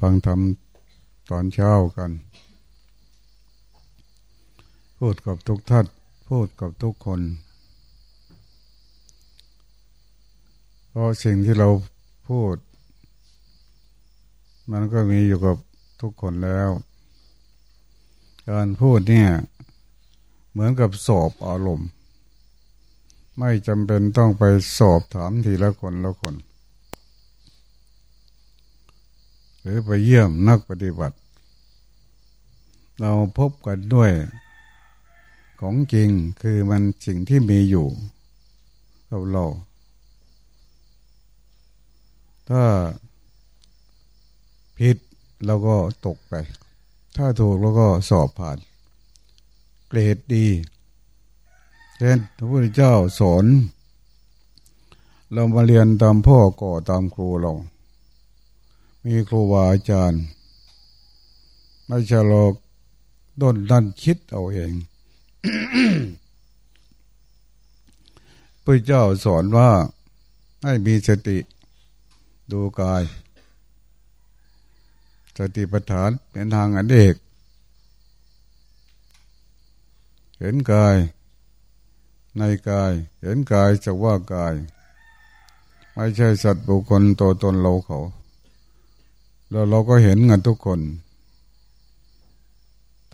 ฟังธรรมตอนเช้ากัน พูดกับทุกท่านพูดกับทุกคนเพราะสิ่งที่เราพูด มันก็มีอยู่กับทุกคนแล้ว การพูดเนี่ย เหมือนกับสอบอารมณ์ ไม่จำเป็นต้องไปสอบถามทีละคนละคน หรือไปเยี่ยมนักปฏิบัติ เราพบกันด้วย ของจริงคือมันสิ่งที่มีอยู่กับเราถ้าผิดเราก็ตกไป ถ้าถูกเราก็สอบผ่าน เกรดดีเช่นพระพุทธเจ้าสอนเรามาเรียนตามพ่อก่อตามครูเรา มีครูบาอาจารย์ ไม่ใช่เราด้นดันคิดเอาเองพระเจ้าสอนว่าให้มีสติดูกาย สติปัฏฐานเป็นทางอันเอกเห็นกาย ในกาย เห็นกายจะว่ากาย ไม่ใช่สัตว์บุคคลตัวตนเราเขา แล้วเราก็เห็นกันทุกคน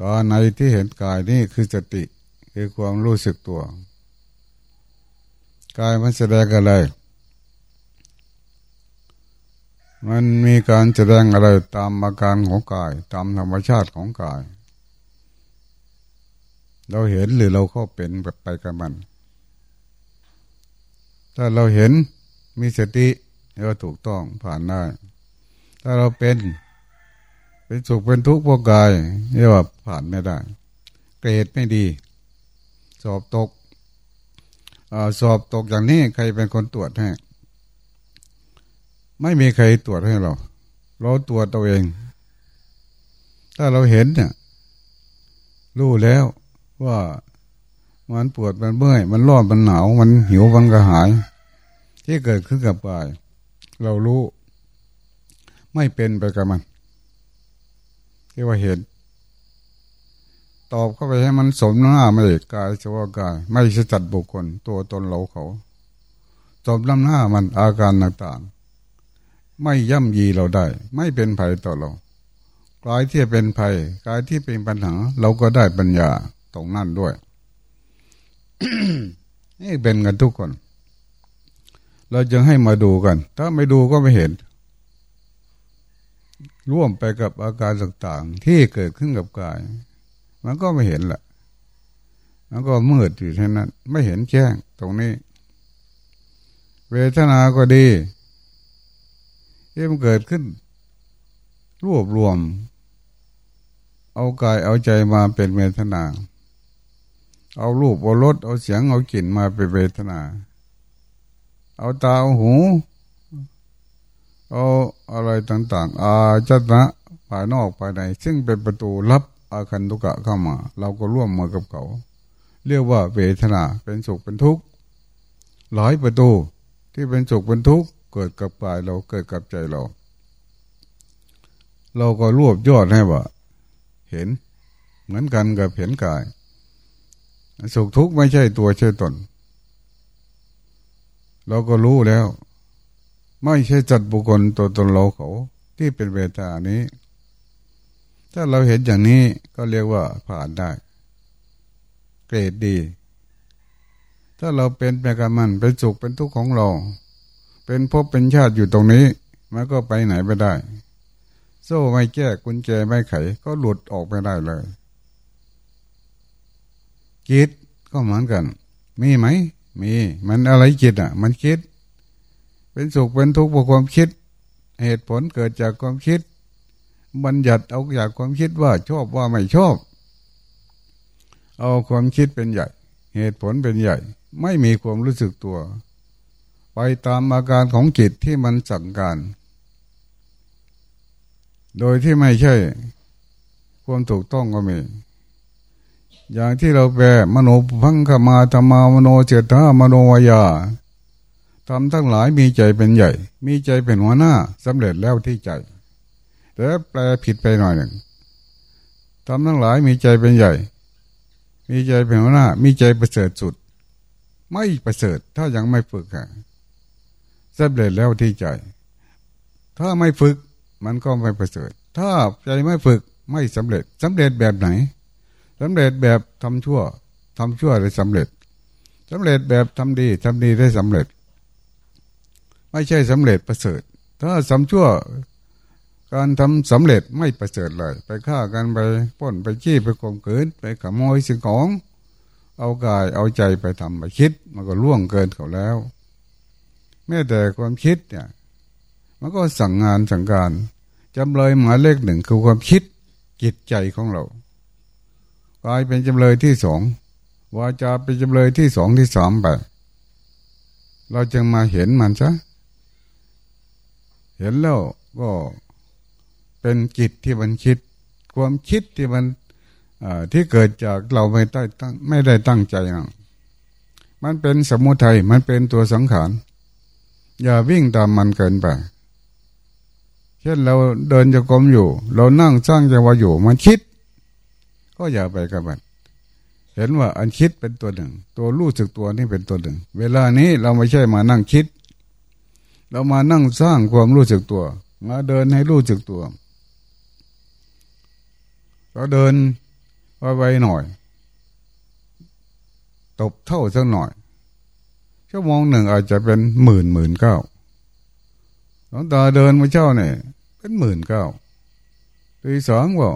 ตาในที่เห็นกายนี่คือสติคือความรู้สึกตัวกายมันแสดงอะไร มันมีการแสดงอะไรตามอาการของกาย ตามธรรมชาติของกาย เราเห็นหรือเราเข้าเป็นแบบไปกับมัน ถ้าเราเห็นมีสติเราถูกต้องผ่านได้ ถ้าเราเป็น เป็นสุขเป็นทุกข์พวกกายเรียกว่าผ่านไม่ได้ เกรดไม่ดี สอบตกอสอบตกอย่างนี้ใครเป็นคนตรวจให้ไม่มีใครตรวจให้เรา เราตรวจตัวเอง ถ้าเราเห็นเนี่ยรู้แล้วว่ามันปวดมันเมื่อย มันร้อนมันหนาว มันหิวมันกระหาย ที่เกิดขึ้นกับกาย เรารู้ ไม่เป็นไปกับมันที่ว่าเห็นตอบเข้าไปให้มันสมหน้าไม่กายเฉพาะกาย ไม่ใช่จัดบุคคล ตัวตนเราเขาสมน้ำหน้ามันอาการต่างๆ ไม่ย่ำยีเราได้ ไม่เป็นภัยต่อเรากายที่เป็นภัยกายที่เป็นปัญหา เราก็ได้ปัญญาตรงนั้นด้วยนี่เป็นกันทุกคน เราจะให้มาดูกัน ถ้าไม่ดูก็ไม่เห็น ร่วมไปกับอาการต่างๆ ที่เกิดขึ้นกับกาย มันก็ไม่เห็นแหละมันก็มืดอยู่เท่านั้น ไม่เห็นแจ้งตรงนี้ เวทนาก็ดีที่มันเกิดขึ้น รวบรวม เอากายเอาใจมาเป็นเวทนา เอารูปเอารสเอาเสียงเอากลิ่นมาเป็นเวทนา เอาตาเอาหู เอาอะไรต่างๆ อาจนะภายนอกภายใน ซึ่งเป็นประตูรับอาคันตุกะเข้ามา เราก็ร่วมมือกับเขา เรียกว่าเวทนาเป็นสุขเป็นทุกข์หลายประตูที่เป็นสุขเป็นทุกข์เกิดกับกายเราเกิดกับใจเรา เราก็รวบยอดให้ว่า เห็นเหมือนกันกับเห็นกาย สุขทุกข์ไม่ใช่ตัวใช่ตน เราก็รู้แล้ว ไม่ใช่จัดบุคคลตัวตนเราเขา ที่เป็นเวทนานี้ ถ้าเราเห็นอย่างนี้ก็เรียกว่าผ่านได้ เกรดดี ถ้าเราเป็นแปกันมันเป็นสุขเป็นทุกข์ของเรา เป็นภพเป็นชาติอยู่ตรงนี้ มันก็ไปไหนไม่ได้ โซ่ไม่แก้กุญแจไม่ไข ก็หลุดออกไม่ได้เลยจิตก็เหมือนกัน มีไหม มี มันอะไรจิตอะ มันคิด เป็นสุขเป็นทุกข์เพราะความคิด เหตุผลเกิดจากความคิด บัญญัติเอาจากความคิดว่าชอบว่าไม่ชอบ เอาความคิดเป็นใหญ่ เหตุผลเป็นใหญ่ ไม่มีความรู้สึกตัว ไปตามอาการของจิตที่มันสั่งการ โดยที่ไม่ใช่ ความถูกต้องก็มีอย่างที่เราแปลมโนพังคมาธรรมามโนเจตามโนวายา ทำทั้งหลายมีใจเป็นใหญ่ มีใจเป็นหัวหน้าสำเร็จแล้วที่ใจ แต่แปลผิดไปหน่อยหนึ่งทำทั้งหลายมีใจเป็นใหญ่ มีใจเป็นหัวหน้า มีใจประเสริฐสุด ไม่ประเสริฐถ้ายังไม่ฝึกค่ะสำเร็จแล้วที่ใจ ถ้าไม่ฝึกมันก็ไม่ประเสริฐ ถ้าใจไม่ฝึกไม่สำเร็จสำเร็จแบบไหนสำเร็จแบบทำชั่วทำชั่วได้สำเร็จสำเร็จแบบทำดีทำดีได้สำเร็จ ไม่ใช่สำเร็จประเสริฐ ถ้าสำชั่วการทำสำเร็จไม่ประเสริฐเลย ไปฆ่ากันไปป้นไปจี้ไปข่มขืนไปขโมยสิ่งของ เอากายเอาใจไปทำไปคิด มันก็ล่วงเกินเขาแล้ว แม้แต่ความคิดเนี่ย มันก็สั่งงานสั่งการจำเลยหมายเลขหนึ่งคือความคิดจิตใจของเรากายเป็นจำเลยที่สองวาจาเป็นจำเลยที่สองที่สามไปเราจึงมาเห็นมันซะ เห็นแล้วก็เป็นจิตที่มันคิด ความคิดที่มันที่เกิดจากเราไม่ได้ตั้งไม่ได้ตั้งใจนะมันเป็นสมุทัยมันเป็นตัวสังขาร อย่าวิ่งตามมันเกินไปเช่นเราเดินจะกรมอยู่ เรานั่งสร้างจังหวะอยู่ มันคิด ก็อย่าไปกับมันเห็นว่าอันคิดเป็นตัวหนึ่ง ตัวรู้สึกตัวนี่เป็นตัวหนึ่ง เวลานี้เราไม่ใช่มานั่งคิด เรามานั่งสร้างความรู้สึกตัว มาเดินให้รู้สึกตัวเราเดินไวๆหน่อย ตบเท่าสักหน่อยชั่วโมงหนึ่งอาจจะเป็นหมื่นหมื่นเก้าหลวงตาเดินมาเจ้าเนี่ยเป็นหมื่นเก้าตีสองว่า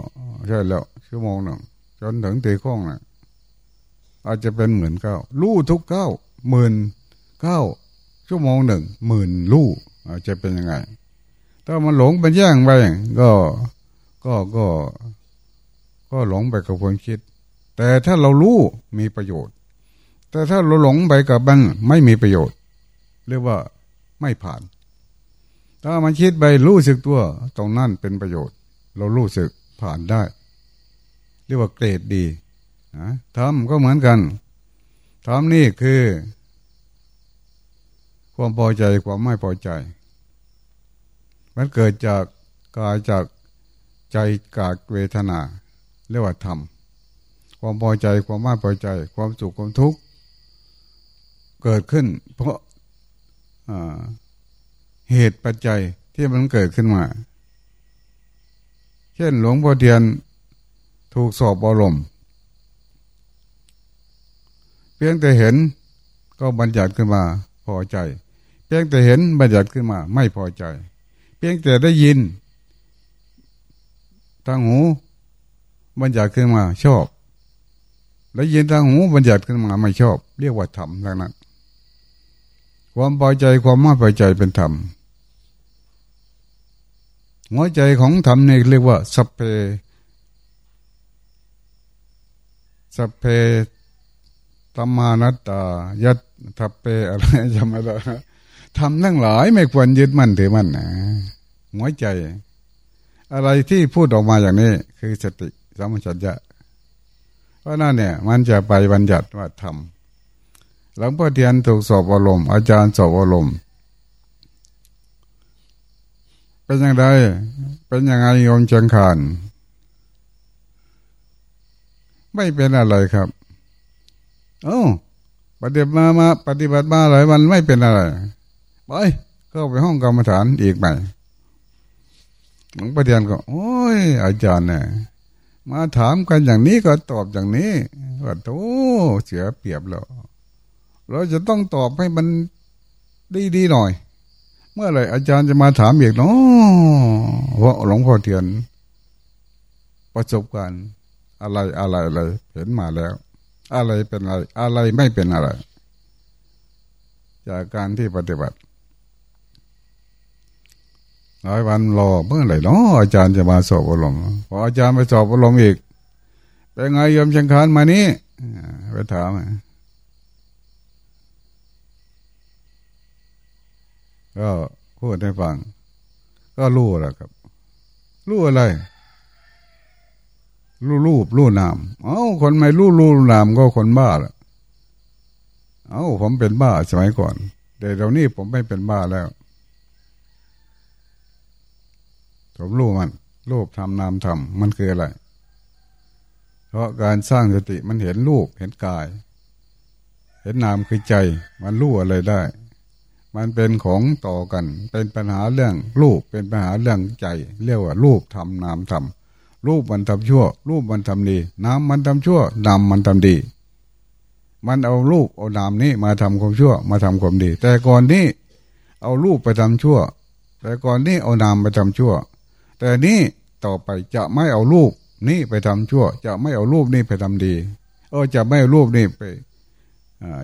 ใช่แล้วชั่วโมงหนึ่งจนถึงตีข้องน่ะอาจจะเป็นหมื่นเก้าลู่ทุกเก้าหมื่นเก้า ชั่วโมงหนึ่งหมื่นลู่จะเป็นยังไง ถ้ามันหลงเป็นแย่งไปก็ก็ก็ ก็หลงไปกับความคิด แต่ถ้าเรารู้มีประโยชน์ แต่ถ้าเราหลงไปกับมันไม่มีประโยชน์ เรียกว่าไม่ผ่าน ถ้ามันคิดไปรู้สึกตัว ตรงนั้นเป็นประโยชน์ เรารู้สึกผ่านได้ เรียกว่าเกรดดีนะทำก็เหมือนกันทำนี่คือ ความพอใจความไม่พอใจ มันเกิดจากกายจากใจกากเวทนาเรียกว่าธรรมความพอใจความไม่พอใจ ความสุขความทุกข์เกิดขึ้น เพราะเหตุปัจจัยที่มันเกิดขึ้นมา เช่นหลวงพ่อเทียนถูกสอบอารมณ์เพียงแต่เห็นก็บัญญัติขึ้นมาพอใจ เพียงแต่เห็นบัญญัติขึ้นมา ไม่พอใจ เพียงแต่ได้ยินทางหูบัญญัติขึ้นมา ชอบได้วยินทางหูบัญญัติขึ้นมาไม่ชอบ เรียกว่าธรรมดังนั้น ความพอใจความไม่พอใจเป็นธรรมหัวใจของธรรมนี่เรียกว่าสัพเพสัพเพตมานัตตายัตทัพเปอะไรจำไม่ได้ ทำทั้งหลายไม่ควรยึดมั่นถือมั่นนะหัวใจ อะไรที่พูดออกมาอย่างนี้ คือสติสมัชัญญะเพราะนั่นเนี่ย มันจะไปบัญญัติว่าทำหลังพ่อเทียนถูกสอบอารมณ์อาจารย์สอบอารมณ์เป็นอย่างไรเป็นยังไงโยมจังขานไม่เป็นอะไรครับโอ้ปฏิบัติมามา ปฏิบัติมาหลายวันไม่เป็นอะไร ไปเข้าไปห้องกรรมฐานอีกใหม่หลวงพ่อเทียนก็ โอ้ย อาจารย์เนี่ยมาถามกันอย่างนี้ก็ตอบอย่างนี้ว่าโธ่เสียเปรียบแล้วเราจะต้องตอบให้มันดีๆหน่อย เมื่อไรอาจารย์จะมาถามอีกเนาะว่าหลวงพ่อเทียน ประสบการณ์อะไรอะไรอะไรเห็นมาแล้ว อะไรเป็นอะไร อะไรไม่เป็นอะไร จากการที่ปฏิบัติ หลายวันรอเมื่อไหร่เนาะอาจารย์จะมาสอบอารมณ์พออาจารย์ไปสอบอารมณ์อีกเป็นไงยมชังคานมานี้ไปถามก็พูดให้ฟัง ก็รู้แล้วครับ รู้อะไร รู้รูปรู้นาม เอ้า คนไม่รู้รูปนามก็คนบ้าละเอ้า ผมเป็นบ้าสมัยก่อน แต่เดี๋ยวนี้ผมไม่เป็นบ้าแล้ว ผมรู้มันรูปทำนามทำมันคืออะไร เพราะการสร้างสติมันเห็นรูปเห็นกาย เห็นนามคือใจ มันรู้อะไรได้ มันเป็นของต่อกัน เป็นปัญหาเรื่องรูปเป็นปัญหาเรื่องใจ เรียกว่ารูปทำนามทำรูปมันทำชั่ว รูปมันทำดีนามมันทำชั่วนามมันทำดี มันเอารูปเอานามนี้มาทำความชั่ว มาทำความดี แต่ก่อนนี้เอารูปไปทำชั่ว แต่ก่อนนี้เอานามไปทำชั่ว แต่นี้ต่อไปจะไม่เอารูปนี่ไปทำชั่ว จะไม่เอารูปนี่ไปทำดี เออจะไม่เอารูปนี่ไป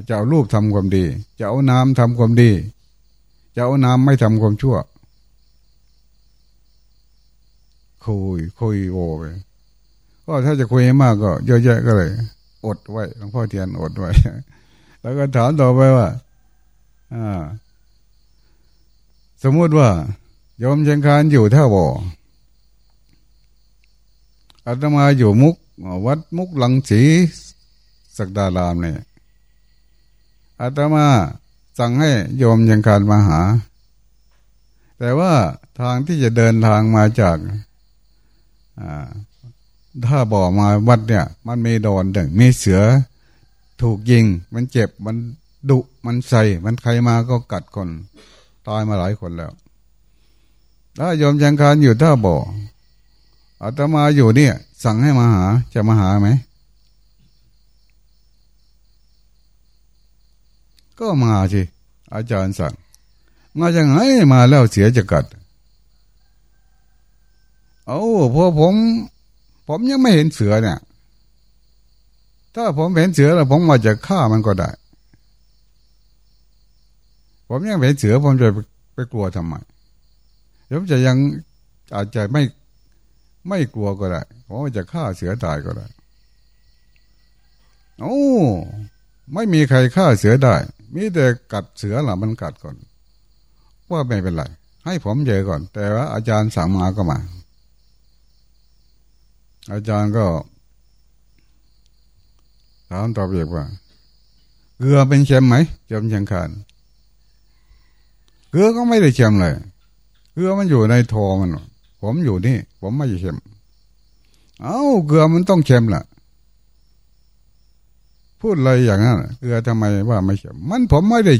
จะเอารูปทำความดี จะเอานามทำความดี จะเอานาไม่ทำความชั่ว คุยคุยโวไปก็ถ้าจะคุยมากก็เยอะแยะก็เลย อดไว้หลวงพ่อเทียนอดไว้ แล้วก็ถามต่อไปว่าอ่า สมมติว่ายอมเชียงคานอยู่ท่าบ่อ อาตมาอยู่มุกวัดมุกหลังสีสักดารามเนี่ยอาตมาสั่งให้โยมยังการมาหา แต่ว่าทางที่จะเดินทางมาจากถ้าบ่อมาวัดเนี่ย มันมีดอนดึงมีเสือถูกยิง มันเจ็บมันดุมันใส่มันใครมาก็กัดคน ตายมาหลายคนแล้วถ้าโยมยังการอยู่ท่าบ่อ อาตมาอยู่เนี่ย สั่งให้มาหา จะมาหาไหม ก็มาสิอาจารย์สั่ง มาจังไงมาแล้วเสียจะกัด เอาพอผม ผมยังไม่เห็นเสือเนี่ย ถ้าผมเห็นเสือแล้วผมมาจะฆ่ามันก็ได้ ผมยังเป็นเสือผมจะไปกลัวทำไมผมจะยังอาจจะไม่ ไม่กลัวก็ได้ผมจะฆ่าเสือตายก็ได้โอ้ไม่มีใครฆ่าเสือได้ มีแต่กัดเสือหล่ะมันกัดก่อน ว่าไม่เป็นไร ให้ผมเจอก่อน แต่ว่าอาจารย์สั่งมาก็มา อาจารย์ก็ถามตอบเอกว่า เกลือเป็นเค็มไหมจำยังคานเกลือก็ไม่ได้เค็มเลย เกลือมันอยู่ในทอมัน ผมอยู่นี่ ผมไม่เค็ม เอาเกลือมันต้องเค็มล่ะ พูดอะไรอย่างนั้นเกลือทำไมว่าไม่เค็ม มันผมไม่ได้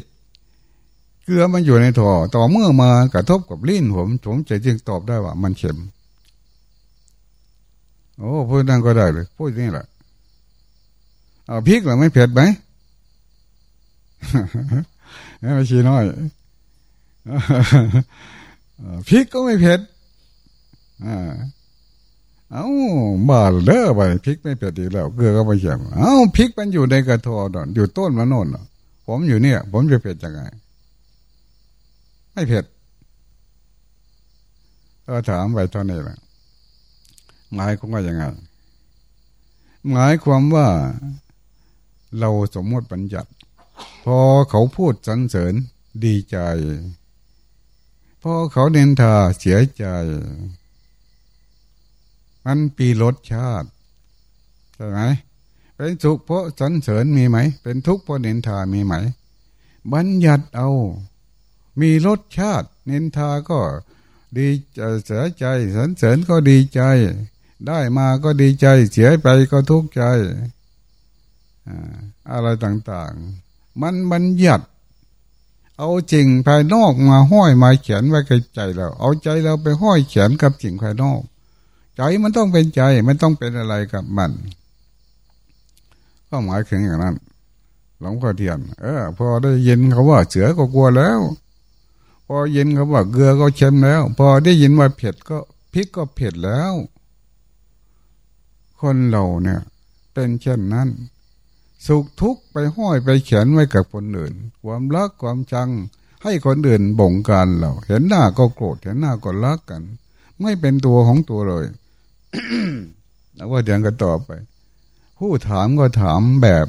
เกลือมันอยู่ในทอต่อเมื่อมากระทบกับลิ้นผมผมจะจึงตอบได้ว่า มันเค็ม โอ้พูดนั่นก็ได้เลย พูดนี่แหละเอาพริกหรือไม่เผ็ดไหมไม่ชี้น้อยพริกก็ไม่เผ็ด เอาบ้าเด้อไปพริกไม่เผ็ดอีกแล้วเกลือก็ไม่เค็มเอาพริกมันอยู่ในกระทอนอยู่ต้นมะนนผมอยู่เนี่ย ผมจะเผ็ดยังไง ไม่เผ็ดก็ถามไปเท่านี้แหละหมายความว่ายังไง หมายความว่าเราสมมติบัญญัติ พอเขาพูดสรรเสริญดีใจ พอเขาเนินทาเสียใจ มันปีรสชาติใช่ไหมเป็นสุขเพราะสรรเสริญมีไหม เป็นทุกข์เพราะเนินทามีไหม บัญญัติเอา มีรสชาติเนินทาก็ดีเสียใจสรรเสริญก็ดีใจ ได้มาก็ดีใจ เสียไปก็ทุกข์ใจอะไรต่างๆ มันบัญญัติ เอาจริงภายนอกมาห้อยมาเขียนไว้กับใจเรา เอาใจเราไปห้อยเขียนกับสิ่งภายนอก ใจมันต้องเป็นใจมันต้องเป็นอะไรกับมันก็หมายถึงอย่างนั้นหลวงพ่อเทียน เออ พอได้ยินเขาว่าเสือก็กลัวแล้ว พอยินเขาว่าเกลือก็เค็มแล้ว พอได้ยินว่าเผ็ดก็พริกก็เผ็ดแล้ว คนเราเนี่ย เป็นเช่นนั้น สุขทุกข์ไปห้อยไปเขียนไว้กับคนอื่น ความรักความชัง ให้คนอื่นบ่งการเรา เห็นหน้าก็โกรธเห็นหน้าก็รักกัน ไม่เป็นตัวของตัวเลย แล้วว่าเดียวก็ตอบไป ผู้ถามก็ถามแบบ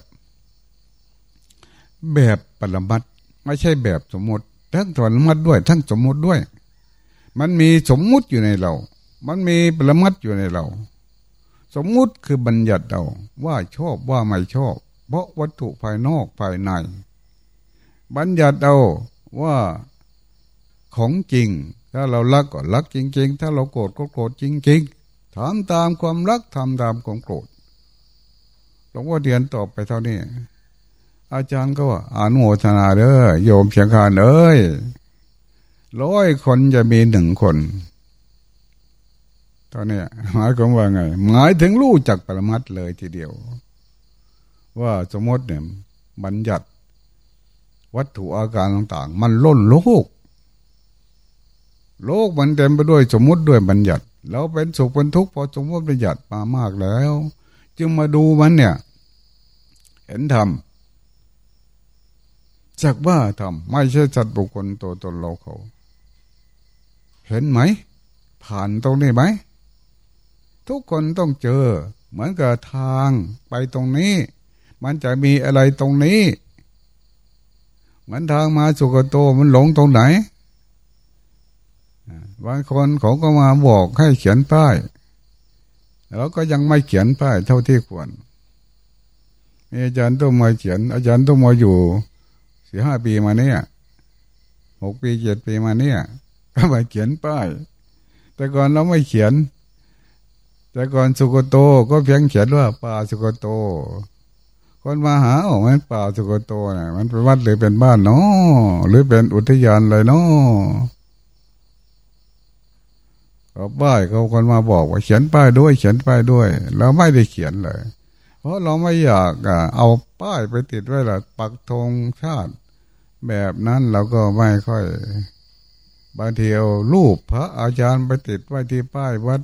แบบปรมัดไม่ใช่แบบสมมติ ทั้งปรมัดด้วย ทั้งสมมติด้วย มันมีสมมุติอยู่ในเรา มันมีปรมัดอยู่ในเรา สมมุติคือบัญญัติเราว่าชอบว่าไม่ชอบ เพราะวัตถุภายนอกภายใน บัญญัติเอาว่าของจริง ถ้าเรารักก็รักจริง ๆ ถ้าเราโกรธก็โกรธจริง ๆ ทำตามความรักทำตามความโกรธหลวงพ่อเดียนตอบไปเท่านี้ อาจารย์ก็ว่าอนุโมทนาเด้อโยมเชียงคานเอ้ยร้อยคนจะมีหนึ่งคน ตอนนี้หมายความว่าไง หมายถึงรู้จักปรมัตเลยทีเดียว ว่าสมมติเนี่ยบัญญัติ วัตถุอาการต่าง ๆ มันล้นโลก โลกมันเต็มไปด้วยสมมติด้วยบัญญัติ เราเป็นสุขเป็นทุกข์พอสมมติบัญญัติมามากแล้ว จึงมาดูมันเนี่ย เห็นธรรมจากว่าธรรมไม่ใช่จัดบุคคลตัวตนเราเขา เห็นไหม ผ่านตรงนี้ไหม ทุกคนต้องเจอ เหมือนกับทางไปตรงนี้ มันจะมีอะไรตรงนี้ เหมือนทางมาสุกโตมันหลงตรงไหน บางคนเขาก็มาบอกให้เขียนป้ายแล้วก็ยังไม่เขียนป้ายเท่าที่ควรอาจารย์ต้องมาเขียน อาจารย์ต้องมาอยู่สี่ห้าปีมาเนี่ยหกปีเจ็ดปีมาเนี่ยก็มาเขียนป้าย แต่ก่อนเราไม่เขียน แต่ก่อนสุโกโตก็เพียงเขียนว่าป่าสุโกโต คนมาหาออกมันป่าสุโกโตนะมันเป็นวัดหรือเป็นบ้านเนาะหรือเป็นอุทยานเลยเนาะ ก็ป้ายเขาคนมาบอกว่าเขียนป้ายด้วยเขียนป้ายด้วยเราไม่ได้เขียนเลย เพราะเราไม่อยากเอาป้ายไปติดไว้ละปักธงชาติ แบบนั้นเราก็ไม่ค่อยบางทีเอารูปพระอาจารย์ไปติดไว้ที่ป้ายวัด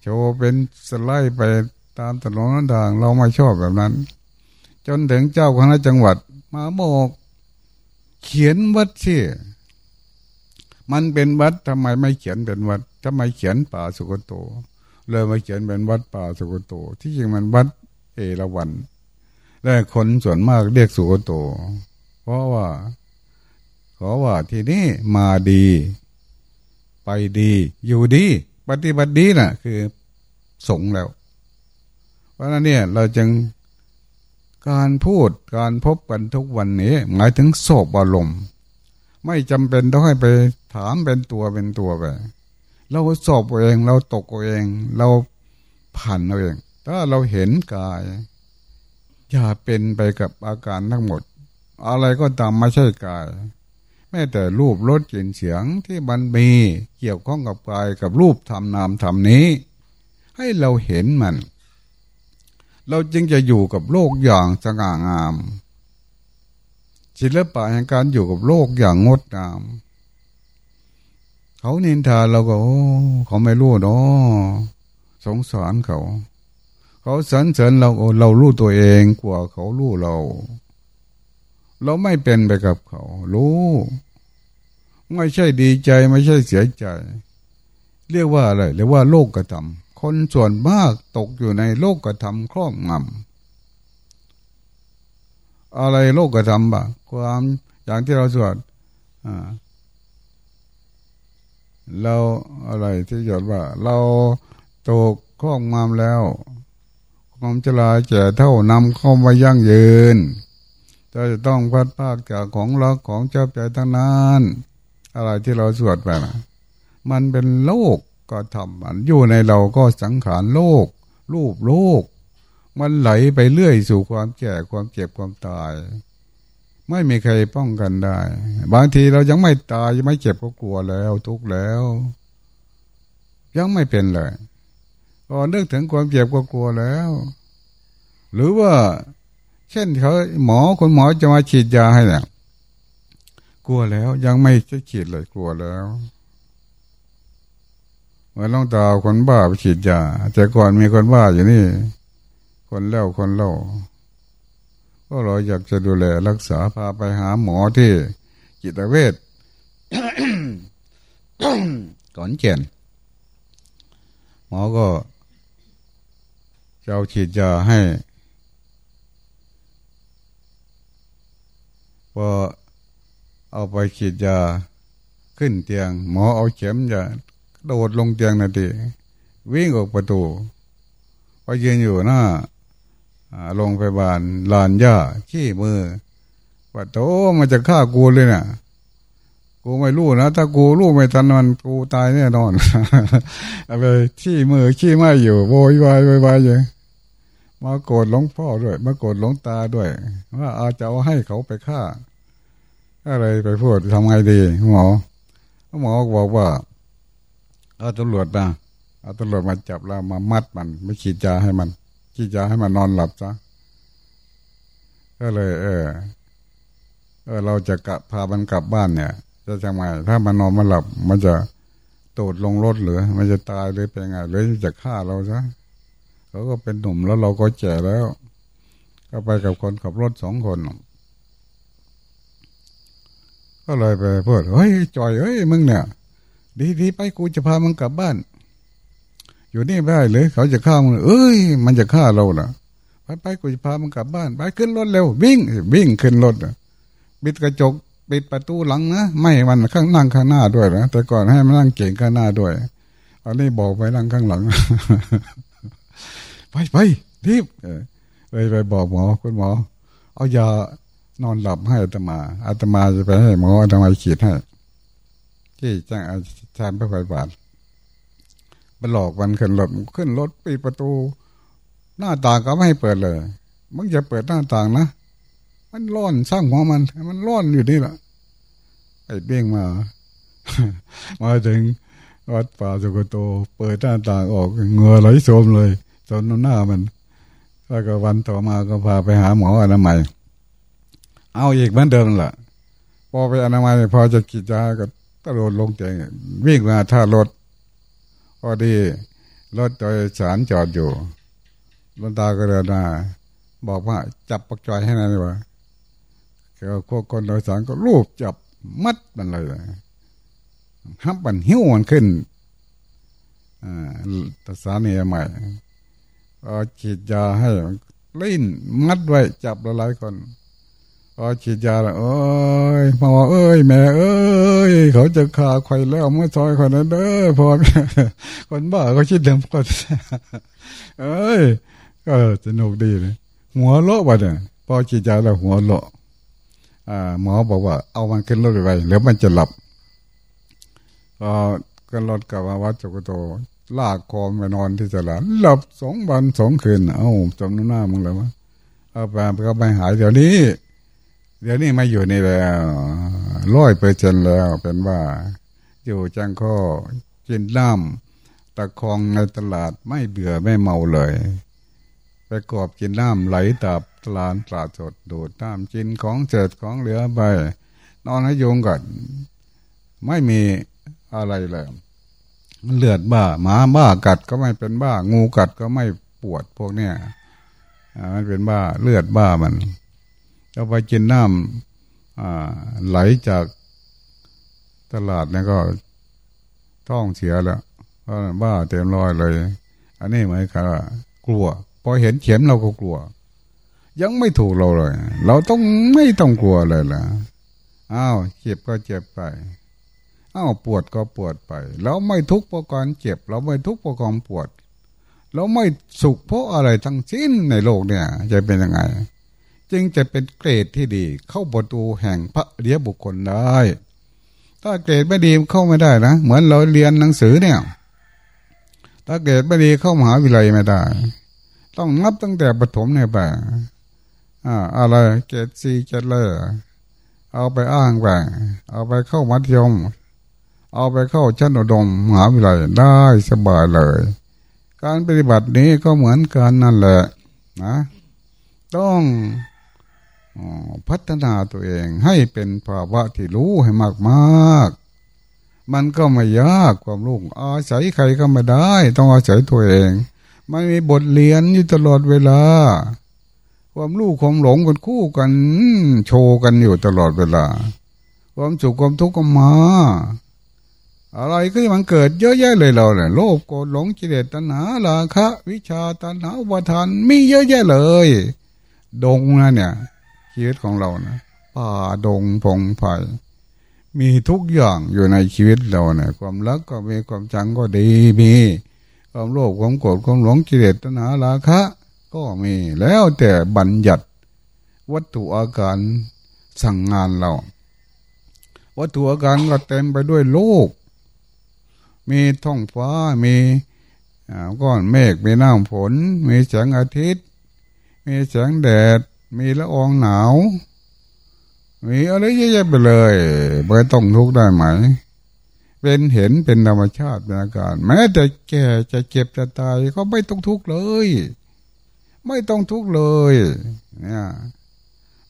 โชว์เป็นสไลด์ไปตามถนนต่างเราไม่ชอบแบบนั้น จนถึงเจ้าคณะจังหวัด มาบอกเขียนวัดที่มันเป็นวัดทำไมไม่เขียนเป็นวัด ทำไมเขียนป่าสุกโต เลยมาเขียนเป็นวัดป่าสุกโต ที่จริงมันวัดเอราวันและคนส่วนมากเรียกสุกโต เพราะว่าขอว่าที่นี่มาดี ไปดี อยู่ดี ปฏิบัติดีนะ่ะ คือสงแล้ว เพราะนั้นเนี่ยเราจึงการพูดการพบกันทุกวันนี้ หมายถึงโศบอารมณ์ไม่จำเป็นต้องให้ไปถามเป็นตัวเป็นตัวไป เราสอบเอง เราตกเอง เราผ่านเอง ถ้าเราเห็นกาย อย่าเป็นไปกับอาการทั้งหมด อะไรก็ตามไม่ใช่กาย แม้แต่รูปรสกลิ่นเสียงที่มันมีเกี่ยวข้องกับกายกับรูปทำนามทำนี้ ให้เราเห็นมัน เราจึงจะอยู่กับโลกอย่างสง่างามศิลปะแห่งการอยู่กับโลกอย่างงดงาม เขานินทาเราก็โอ้เขาไม่รู้เนาะสงสารเขา เขาสรรเสริญเราโอ้เรารู้ตัวเองกว่าเขารู้เรา เราไม่เป็นไปกับเขา รู้ ไม่ใช่ดีใจไม่ใช่เสียใจ เรียกว่าอะไรเรียกว่าโลกกระทำคนส่วนมากตกอยู่ในโลกกระทำครอบงำอะไรโลกกระทำบ้างความอย่างที่เราสวดอ่า เราอะไรที่หยดว่า เราตกครอบงำแล้ว ความจลาแก่เท่านำเข้ามายั่งยืนเราจะต้องพัดภาคจากของรักของเจ้าใจทั้งนั้น อะไรที่เราสวดไปนะมันเป็นโลกก็ทำมันอยู่ในเราก็สังขารโลก รูปโลก มันไหลไปเรื่อยสู่ความแก่ความเจ็บความตาย ไม่มีใครป้องกันได้ บางทีเรายังไม่ตายยังไม่เจ็บก็กลัวแล้ว ทุกข์แล้ว ยังไม่เป็นเลยพอนึกถึงความเจ็บก็กลัวแล้ว หรือว่า เช่นเขาหมอคนหมอจะมาฉีดยาให้เนี่ยกลัวแล้ว ยังไม่จะฉีดเลยกลัวแล้วเมื่อต้องตาคนบ้าไปฉีดยาแต่ก่อนมีคนบ้าอยู่นี่ คนเล่าคนเล่า ก็เราอยากจะดูแลรักษาพาไปหาหมอที่จิตเวชก่อนเขียนหมอก็จะเอาฉีดยาให้พอเอาไปฉีดยาขึ้นเตียง หมอเอาเข็มยาโดดลงเตียงนาทีวิ่งออกประตูพอยืนอยู่หน้า โรงพยาบาลลานหญ้าขี้มือว่าโตมันจะฆ่ากูเลยนะกูกูไม่รู้นะ ถ้ากูรู้ไม่ทันมันกูตายแน่นอนอะไรที่มือขี้ไม่อยู่โวยวายโวยวายอยู่มาโกรธหลวงพ่อด้วย มาโกรธหลวงตาด้วย ว่าอาจจะเอาให้เขาไปฆ่า อะไรไปพูดทำไงดีหมอหมอบอกว่าเอาตำรวจนะเอาตำรวจมาจับแล้วมามัดมัน ไม่ขีดยาให้มัน ขีดยาให้มันนอนหลับซะก็เลย เออ เออ เราจะกะพามันกลับบ้านเนี่ย จะทำไงถ้ามันนอนมันหลับ มันจะตูดลงรถหรือ มันจะตายหรือเป็นไงหรือจะฆ่าเราซะเขาก็เป็นหนุ่มแล้วเราก็แก่แล้ว ก็ไปกับคนขับรถสองคน ก็เลยไปพูดเฮ้ยจอยเฮ้ยมึงเนี่ยดีดีไปกูจะพามึงกลับบ้าน อยู่นี่ไม่ได้เลย เขาจะฆ่ามึงเอ้ย มันจะฆ่าเราล่ะ ไปไปกูจะพามึงกลับบ้าน ไปขึ้นรถเร็ว วิ่ง วิ่งขึ้นรถปิดกระจกปิดประตูหลังนะไม่มันข้างนั่งข้างหน้าด้วยนะแต่ก่อนให้มันนั่งเก่งข้างหน้าด้วยอันนี้บอกไปนั่งข้างหลัง ไปไปรีบเลยไปบอกหมอคุณหมอ เอายานอนหลับให้อาตมาอาตมาจะไปให้หมออาตมาขีดให้ที่จ้างอาจารย์พระไฟบาท ไปหลอกมันขึ้นรถขึ้นรถปิดประตู หน้าต่างก็ไม่ให้เปิดเลยมึงจะเปิดหน้าต่างนะมันร้อนสร้างหัวมัน มันร้อนอยู่นี่แหละไอ้เบี้ยงมา มาถึงวัดป่าสุกโต เปิดหน้าต่างออกเงือไหลโสมเลยจนหน้ามันแล้วก็วันต่อมาก็พาไปหาหมออนามัย เอาอีกเหมือนเดิมแหละพอไปอนามัยพอจะกิจยาก็กระโดดลงเตียงวิ่งมาท่ารถ พอดีรถโดยสารจอดอยู่ลนตาก็เดินมาบอกว่าจับปักจอยให้นายว่าก็พวกคนโดยสารก็รูปจับมัดมันเลยฮับมันหิ้วมันขึ้นอ่าตสานีใหม่ก็ฉีดยาให้ลิ้นมัดไว้จับหลายคน พอฉีดยาแล้วเอ้ยพ่อเอ้ยแม่เอ้ยเขาจะฆ่าใครแล้วเมื่อซอยคนนั้นเด้อพอคนบ้าก็คิดถึงคนเอ้ยก็สนุกดีเลยหัวโลบะเนี่ยพอฉีดยาแล้วหัวโลอ่าหมอบอกว่า เอามันขึ้นรถไปแล้วมันจะหลับพอขึ้นรถกลับมาวัดจุกโตลากคอมไปนอนที่ตลาดหลับสองวันสองคืนเอ้าจำหน้ามึงเลยวะเอาไปก็ไม่หายเดี๋ยวนี้ เดี๋ยวนี้มาอยู่นี่แล้วร้อยเปอร์เซ็นแล้วเป็นว่า อยู่จังข้อกินน้ำตะคองในตลาดไม่เบื่อไม่เมาเลยไปกอบกินน้ำไหลตับตลาดตลาดสดดูดน้ำกินของเสร็จของเหลือไป นอนให้ยงก่อนไม่มีอะไรเลยเลือดบ้าหมาบ้ากัดก็ไม่เป็นบ้า งูกัดก็ไม่ปวดพวกเนี้ยมันเป็นบ้าเลือดบ้ามัน เราไปกินน้ำไหลจากตลาดนี่ก็ท้องเสียแล้วเพราะบ้าเต็มร้อยเลย อันนี้หมายความว่ากลัว พอเห็นเข็มเราก็กลัว ยังไม่ถูกเราเลย เราต้องไม่ต้องกลัวเลยล่ะอ้าวเจ็บก็เจ็บไปอ้าวปวดก็ปวดไป เราไม่ทุกข์เพราะการเจ็บ เราไม่ทุกข์เพราะความปวด เราไม่สุขเพราะอะไรทั้งสิ้นในโลกเนี่ย จะเป็นยังไง จึงจะเป็นเกรดที่ดี เข้าประตูแห่งพระเดียบุคคลได้ ถ้าเกรดไม่ดีเข้าไม่ได้นะ เหมือนเราเรียนหนังสือเนี่ย ถ้าเกรดไม่ดีเข้ามหาวิทยาลัยไม่ได้ ต้องนับตั้งแต่ปฐมเนี่ยไปอ่าอะไรเกรดสี่เกรดเลยเอาไปอ้างไปเอาไปเข้ามัธยม เอาไปเข้าชั้นอุดมมหาวิทยาลัยได้สบายเลย การปฏิบัตินี้ก็เหมือนกันนั่นแหละนะต้อง พัฒนาตัวเองให้เป็นภาวะที่รู้ให้มากมากมันก็ไม่ยากความรู้อาศัยใครก็ไม่ได้ ต้องอาศัยตัวเองมันมีบทเรียนอยู่ตลอดเวลา ความรู้ความหลงกันคู่กัน โชว์กันอยู่ตลอดเวลา ความสุขความทุกข์ก็มา อะไรก็มันเกิดเยอะแยะเลยเราเนี่ยโลภโกรธหลงกิเลสตัณหาราคะ วิชาตัณหาอุปทานมีเยอะแยะเลย ดงนะเนี่ย ชีวิตของเรานะป่าดงพงไผ่มีทุกอย่างอยู่ในชีวิตเราเนี่ยความรักก็มีความจังก็ดีมีความโลภความโกรธความหลงกิเลสตัณหาราคะ ก็มีแล้วแต่บัญญัติ วัตถุอาการสั่งงานเรา วัตถุอาการก็เต็มไปด้วยโลก มีท้องฟ้ามีก้อนเมฆมีน้ำฝนมีแสงอาทิตย์ มีแสงแดด มีละอองหนาว มีอะไรเยอะแยะไปเลยไม่ต้องทุกข์ได้ไหม เป็นเห็นเป็นธรรมชาติเป็นอาการ แม้แต่แก่จะเจ็บจะตายก็ไม่ต้องทุกข์เลย ไม่ต้องทุกข์เลย เนี่ย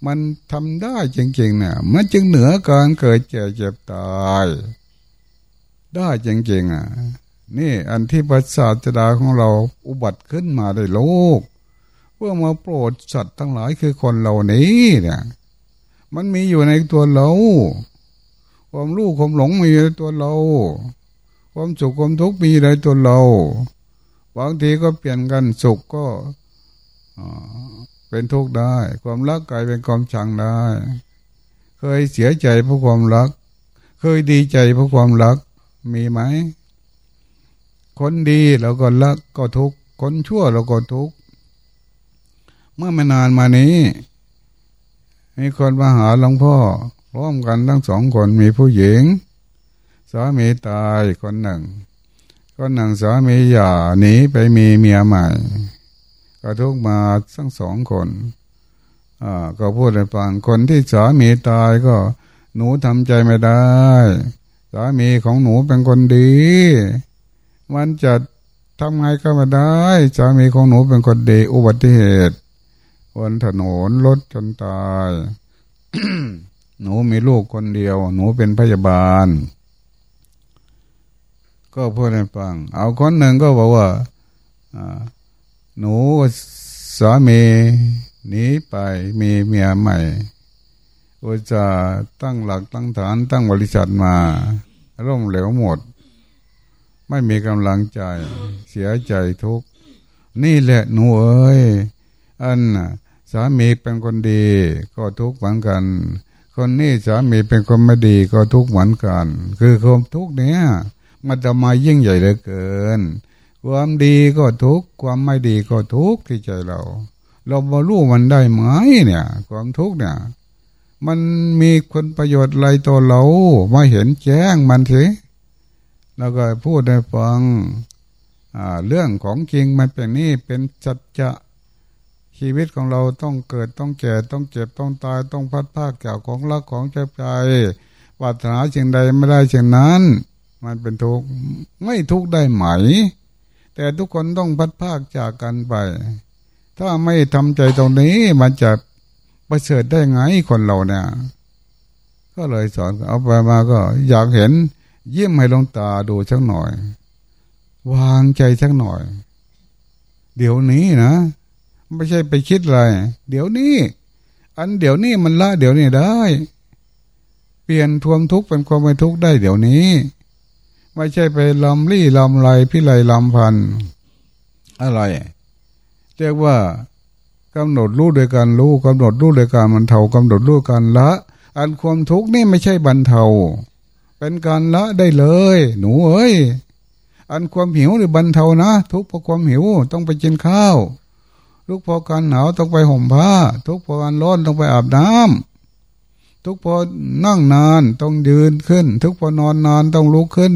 มันทำได้จริงๆเนี่ยมันจึงเหนือการเกิดเจ็บเจ็บตาย ได้จริงๆอะ นี่อันที่พระศาสดาของเราอุบัติขึ้นมาในโลก เพื่อมาโปรดสัตว์ทั้งหลายคือคนเหล่านี้เนี่ยมันมีอยู่ในตัวเราความรู้ความหลงมีในตัวเรา ความสุขความทุกข์มีในตัวเราบางทีก็เปลี่ยนกันสุขก็เป็นทุกข์ได้ ความรักกลายเป็นความชังได้ เคยเสียใจเพราะความรัก เคยดีใจเพราะความรักมีไหมคนดีเราก็รักก็ทุกข์คนชั่วเราก็ทุกข์ เมื่อไม่นานมานี้ มีคนมาหาหลวงพ่อร้อมกันทั้งสองคนมีผู้หญิง สามีตายคนหนึ่ง คนหนึ่งสามีหย่าหนีไปมีเมียใหม่ ก็ทุกมาทั้งสองคนอ่าก็พูดในฟังคนที่สามีตายก็ หนูทำใจไม่ได้ สามีของหนูเป็นคนดี มันจะทำไงก็ไม่ได้สามีของหนูเป็นคนดีอุบัติเหตุ บนถนนรถจนตาย หนูมีลูกคนเดียว หนูเป็นพยาบาล ก็พูดให้ฟัง เอาคนหนึ่งก็บอกว่าหนูสามีหนีไปมีเมียใหม่อุจะตั้งหลักตั้งฐานตั้งบริษัทมาร่มเหลวหมด ไม่มีกำลังใจ เสียใจทุก นี่แหละหนูเอ้ย อัน สามีเป็นคนดี ก็ทุกข์เหมือนกัน คนนี้สามีเป็นคนไม่ดีก็ทุกข์เหมือนกัน คือความทุกข์เนี้ยมันจะมายิ่งใหญ่เหลือเกิน ความดีก็ทุกข์ความไม่ดีก็ทุกข์ที่ใจเรา เราบรรู้มันได้ไหมเนี่ย ความทุกข์เนี่ย มันมีคนประโยชน์อะไรตัวเราไมาเห็นแจ้งมันทีแล้วก็พูดให้ฟังเรื่องของจริงมันเป็นนี่เป็นจัจจะ ชีวิตของเราต้องเกิดต้องแก่ต้องเจ็บต้องตายต้องพัดภาคจากของรักของเจ็บใจปรารถนาสิ่งใดไม่ได้สิ่งนั้น มันเป็นทุกข์ไม่ทุกข์ได้ไหม แต่ทุกคนต้องพัดภาคจากกันไป ถ้าไม่ทำใจตรงนี้มันจะประเสริฐได้ไงคนเราเนี่ย ก็เลยสอนเอาไปมาก็ อยากเห็นเยี่ยมให้ลงตาดูสักหน่อย วางใจสักหน่อย เดี๋ยวนี้นะ ไม่ใช่ไปคิดอะไร เดี๋ยวนี้ อันเดี๋ยวนี้มันละเดี๋ยวนี้ได้ เปลี่ยนทวมทุกข์เป็นความไม่ทุกข์ได้เดี๋ยวนี้ ไม่ใช่ไปลำลี่ลำไรพิไรลำพันอะไร เรียกว่ากำหนดรู้โดยการรู้กำหนดรู้โดยการมันเทากำหนดรู้การละ อันความทุกข์นี่ไม่ใช่บรรเทา เป็นการละได้เลย หนูเอ้ยอันความหิวหรือบรรเทานะ ทุกข์เพราะความหิวต้องไปกินข้าว ทุกพราะการหนาวต้องไปห่มผ้า ทุกพราะการร้อนต้องไปอาบน้ำทุกพอนั่งนานต้องยืนขึ้น ทุกพอนอนนานต้องลุกขึ้น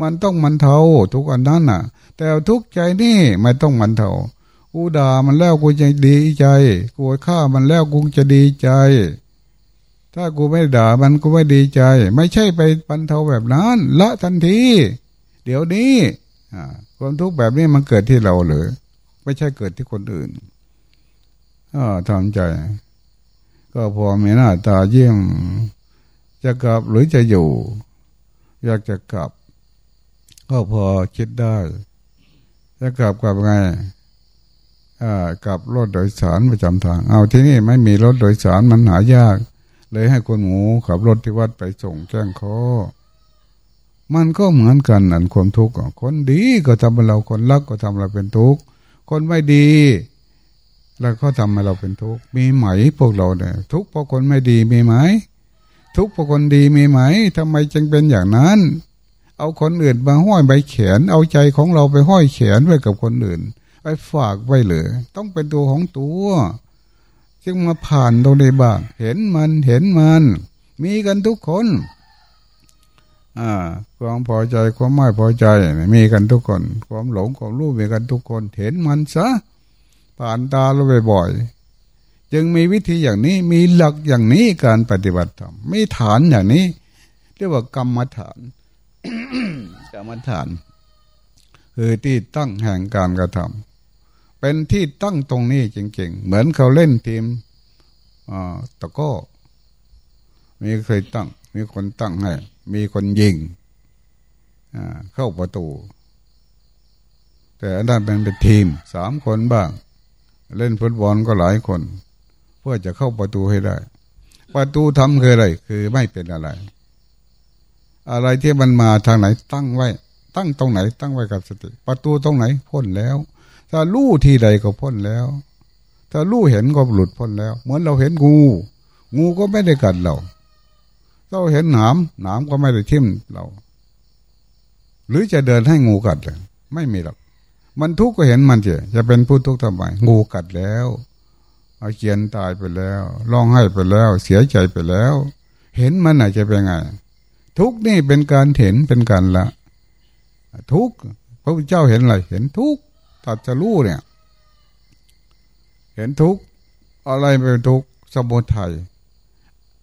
มันต้องมันเทาทุกอันนั้นน่ะ แต่ทุกใจนี่ไม่ต้องมันเทากูด่ามันแล้วกูจะดีใจกูฆ่ามันแล้วกูจะดีใจ ถ้ากูไม่ด่ามันกูไม่ดีใจ ไม่ใช่ไปปันเทาแบบนั้นละทันที เดี๋ยวนี้ความทุกข์แบบนี้มันเกิดที่เราหรือ ไม่ใช่เกิดที่คนอื่นก็ทำใจ ก็พอมีหน้าตาเยี่ยมจะกลับหรือจะอยู่ อยากจะกลับ ก็พอคิดได้ จะกลับกลับไงกับรถโดยสารประจำทาง เอาที่นี่ไม่มีรถโดยสารมันหายาก เลยให้คนหมูขับรถที่วัดไปส่งแจ้งข้อมันก็เหมือนกันอันความทุกข์คนดีก็ทำเราคนรักก็ทำเราเป็นทุกข์ คนไม่ดี แล้วก็ทำให้เราเป็นทุกข์ มีไหมพวกเราเนี่ยทุกข์เพราะคนไม่ดีมีไหม ทุกข์เพราะคนดีมีไหมทำไมจึงเป็นอย่างนั้น เอาคนอื่นมาห้อยใบแขน เอาใจของเราไปห้อยแขนไว้กับคนอื่นไปฝากไว้เลย ต้องเป็นตัวของตัวจึงมาผ่านตรงนี้บ้าง เห็นมันเห็นมัน มีกันทุกคน อความพอใจความไม่พอใจมีกันทุกคน ความหลงความรู้มีกันทุกคน เห็นมันซะผ่านตาเราบ่อยๆจึงมีวิธีอย่างนี้มีหลักอย่างนี้การปฏิบัติธรรมมีฐานอย่างนี้ เรียกว่ากรรมฐานกรรมฐาน คือที่ตั้งแห่งการกระทำเป็นที่ตั้งตรงนี้จริงๆ เหมือนเขาเล่นทีมตะก้อมีเคยตั้ง มีคนตั้งให้ มีคนยิงเข้าประตู แต่อันนั้นเป็นเป็นทีมสามคนบ้าง เล่นฟุตบอลก็หลายคน เพื่อจะเข้าประตูให้ได้ ประตูทำคืออะไร คือไม่เป็นอะไร อะไรที่มันมาทางไหนตั้งไว้ ตั้งตรงไหน ตั้งไว้กับสติ ประตูตรงไหนพ้นแล้ว ถ้าลู่ที่ใดก็พ้นแล้วถ้าลู่เห็นก็หลุดพ้นแล้ว เหมือนเราเห็นงู งูก็ไม่ได้กัดเรา เราเห็นหนามหนามก็ไม่ได้ทิ่มเรา หรือจะเดินให้งูกัดเลยไม่มีหรอกมันทุกข์ก็เห็นมันเจจะเป็นผู้ทุกข์ทำไมงูกัดแล้วเอาเกียนตายไปแล้วร้องไห้ไปแล้ว เสียใจไปแล้ว เห็นมันอาจจะเป็นไง ทุกนี่เป็นการเห็นเป็นการละ ทุกพระพุทธเจ้าเห็นอะไรเห็นทุกตัดจะรู้เนี่ย เห็นทุกอะไรเป็นทุกสมุทัย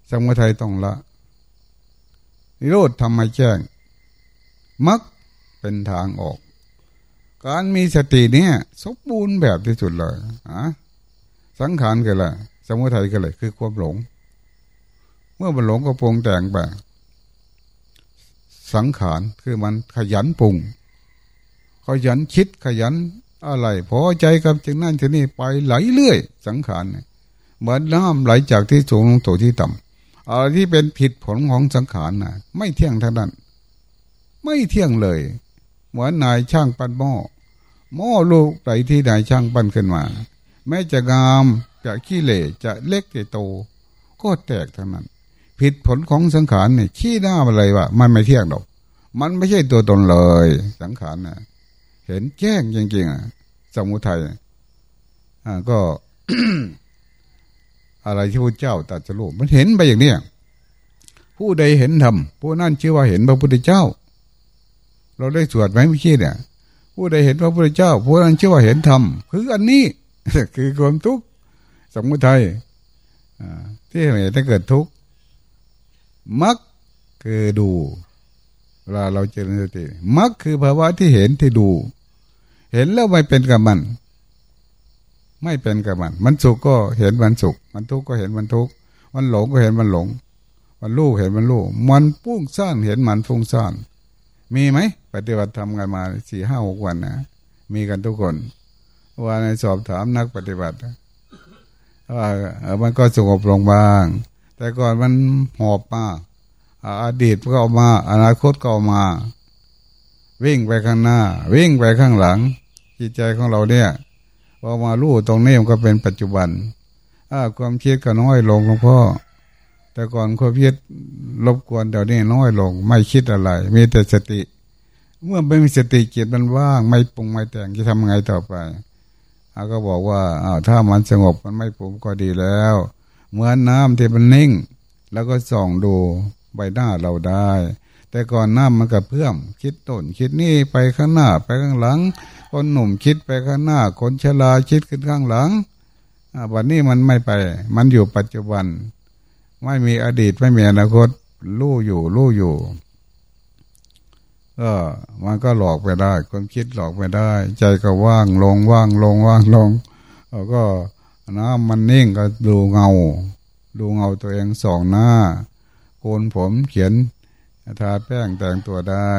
สมุทัยต้องละ นิโรธทำให้แจ้งมักเป็นทางออก การมีสติเนี่ยสมบูรณ์แบบที่สุดเลยอะสังขารกันละสมุทัยกันเลยคือความหลง เมื่อมันหลงก็ปรุงแต่งไปสังขารคือมันขยันปรุง ขยันคิดขยันอะไรพอใจกับจึงนั่นจึงนี่ไปไหลเรื่อย สังขารเหมือนน้ำไหลจากที่สูงลงสู่ที่ต่ำ อะไรที่เป็นผิดผลของสังขารนะไม่เที่ยงทั้งนั้น ไม่เที่ยงเลย เหมือนนายช่างปั้นหม้อหม้อลูกไหนที่นายช่างปั้นขึ้นมา แม้จะงามจะขี้เหร่จะเล็กจะโต ก็แตกทั้งนั้น ผิดผลของสังขารเนี่ยขี้หน้าอะไรวะมันไม่เที่ยงหรอก มันไม่ใช่ตัวตนเลย สังขารนะเห็นแจ้งจริงๆอะสมุทัยอ่าก็ อะไรที่พระเจ้าตรัสรู้มันเห็นไปอย่างนี้ผู้ใดเห็นธรรมผู้นั้นชื่อว่าเห็นพระพุทธเจ้า เราได้สวดไหมไม่คิดเนี่ย ผู้ใดเห็นพระพุทธเจ้า ผู้นั้นชื่อว่าเห็นธรรมคืออันนี้คือความทุกข์สมุทัยที่เห็นถ้าเกิดทุกข์มักคือดูเวลาเราเจริญสติมักคือภาวะที่เห็นที่ดู เห็นแล้วไม่เป็นกับมัน ไม่เป็นกับมัน มันสุขก็เห็นมันสุข มันทุกข์ก็เห็นมันทุกข์ มันหลงก็เห็นมันหลง มันลูกเห็นมันลูกมันปุ้งซ่านเห็นมันฟุ้งซ่าน มีไหมปฏิบัติทำกันมาสี่ห้าหกวันนะมีกันทุกคนว่าในสอบถามนักปฏิบัติว่ามันก็สงบลงบ้าง แต่ก่อนมันหอบมาอดีตก็เอามา อนาคตก็เอามา วิ่งไปข้างหน้า วิ่งไปข้างหลัง จิตใจของเราเนี่ย พอมาลู่ตรงนี้มันก็เป็นปัจจุบันถ้าความคิดก็น้อยลงหลวงพ่อ แต่ก่อนความคิดรบกวนเดี๋ยวนี้น้อยลง ไม่คิดอะไร มีแต่สติ เมื่อไม่มีสติจิตมันว่าง ไม่ปรุงไม่แต่งจะทำไงต่อไปอาก็บอกว่าอ้าวถ้ามันสงบมันไม่ปรุงก็ดีแล้ว เหมือนน้ำที่มันนิ่ง แล้วก็ส่องดูใบหน้าเราได้ แต่ก่อนน้ามันกับเพื่อม คิดต้นคิดนี่ไปข้างหน้าไปข้างหลัง คนหนุ่มคิดไปข้างหน้า คนชราคิดขึ้นข้างหลังวันนี้มันไม่ไป มันอยู่ปัจจุบัน ไม่มีอดีตไม่มีอนาคตรู้อยู่รู้อยู่ก็มันก็หลอกไปได้ ความคิดหลอกไปได้ ใจก็ว่างลงว่างลงว่างลงแล้วก็น้ำมันนิ่งก็ดูเงา ดูเงาตัวเองสองหน้าโกนผมเขียนทาแป้งแต่งตัวได้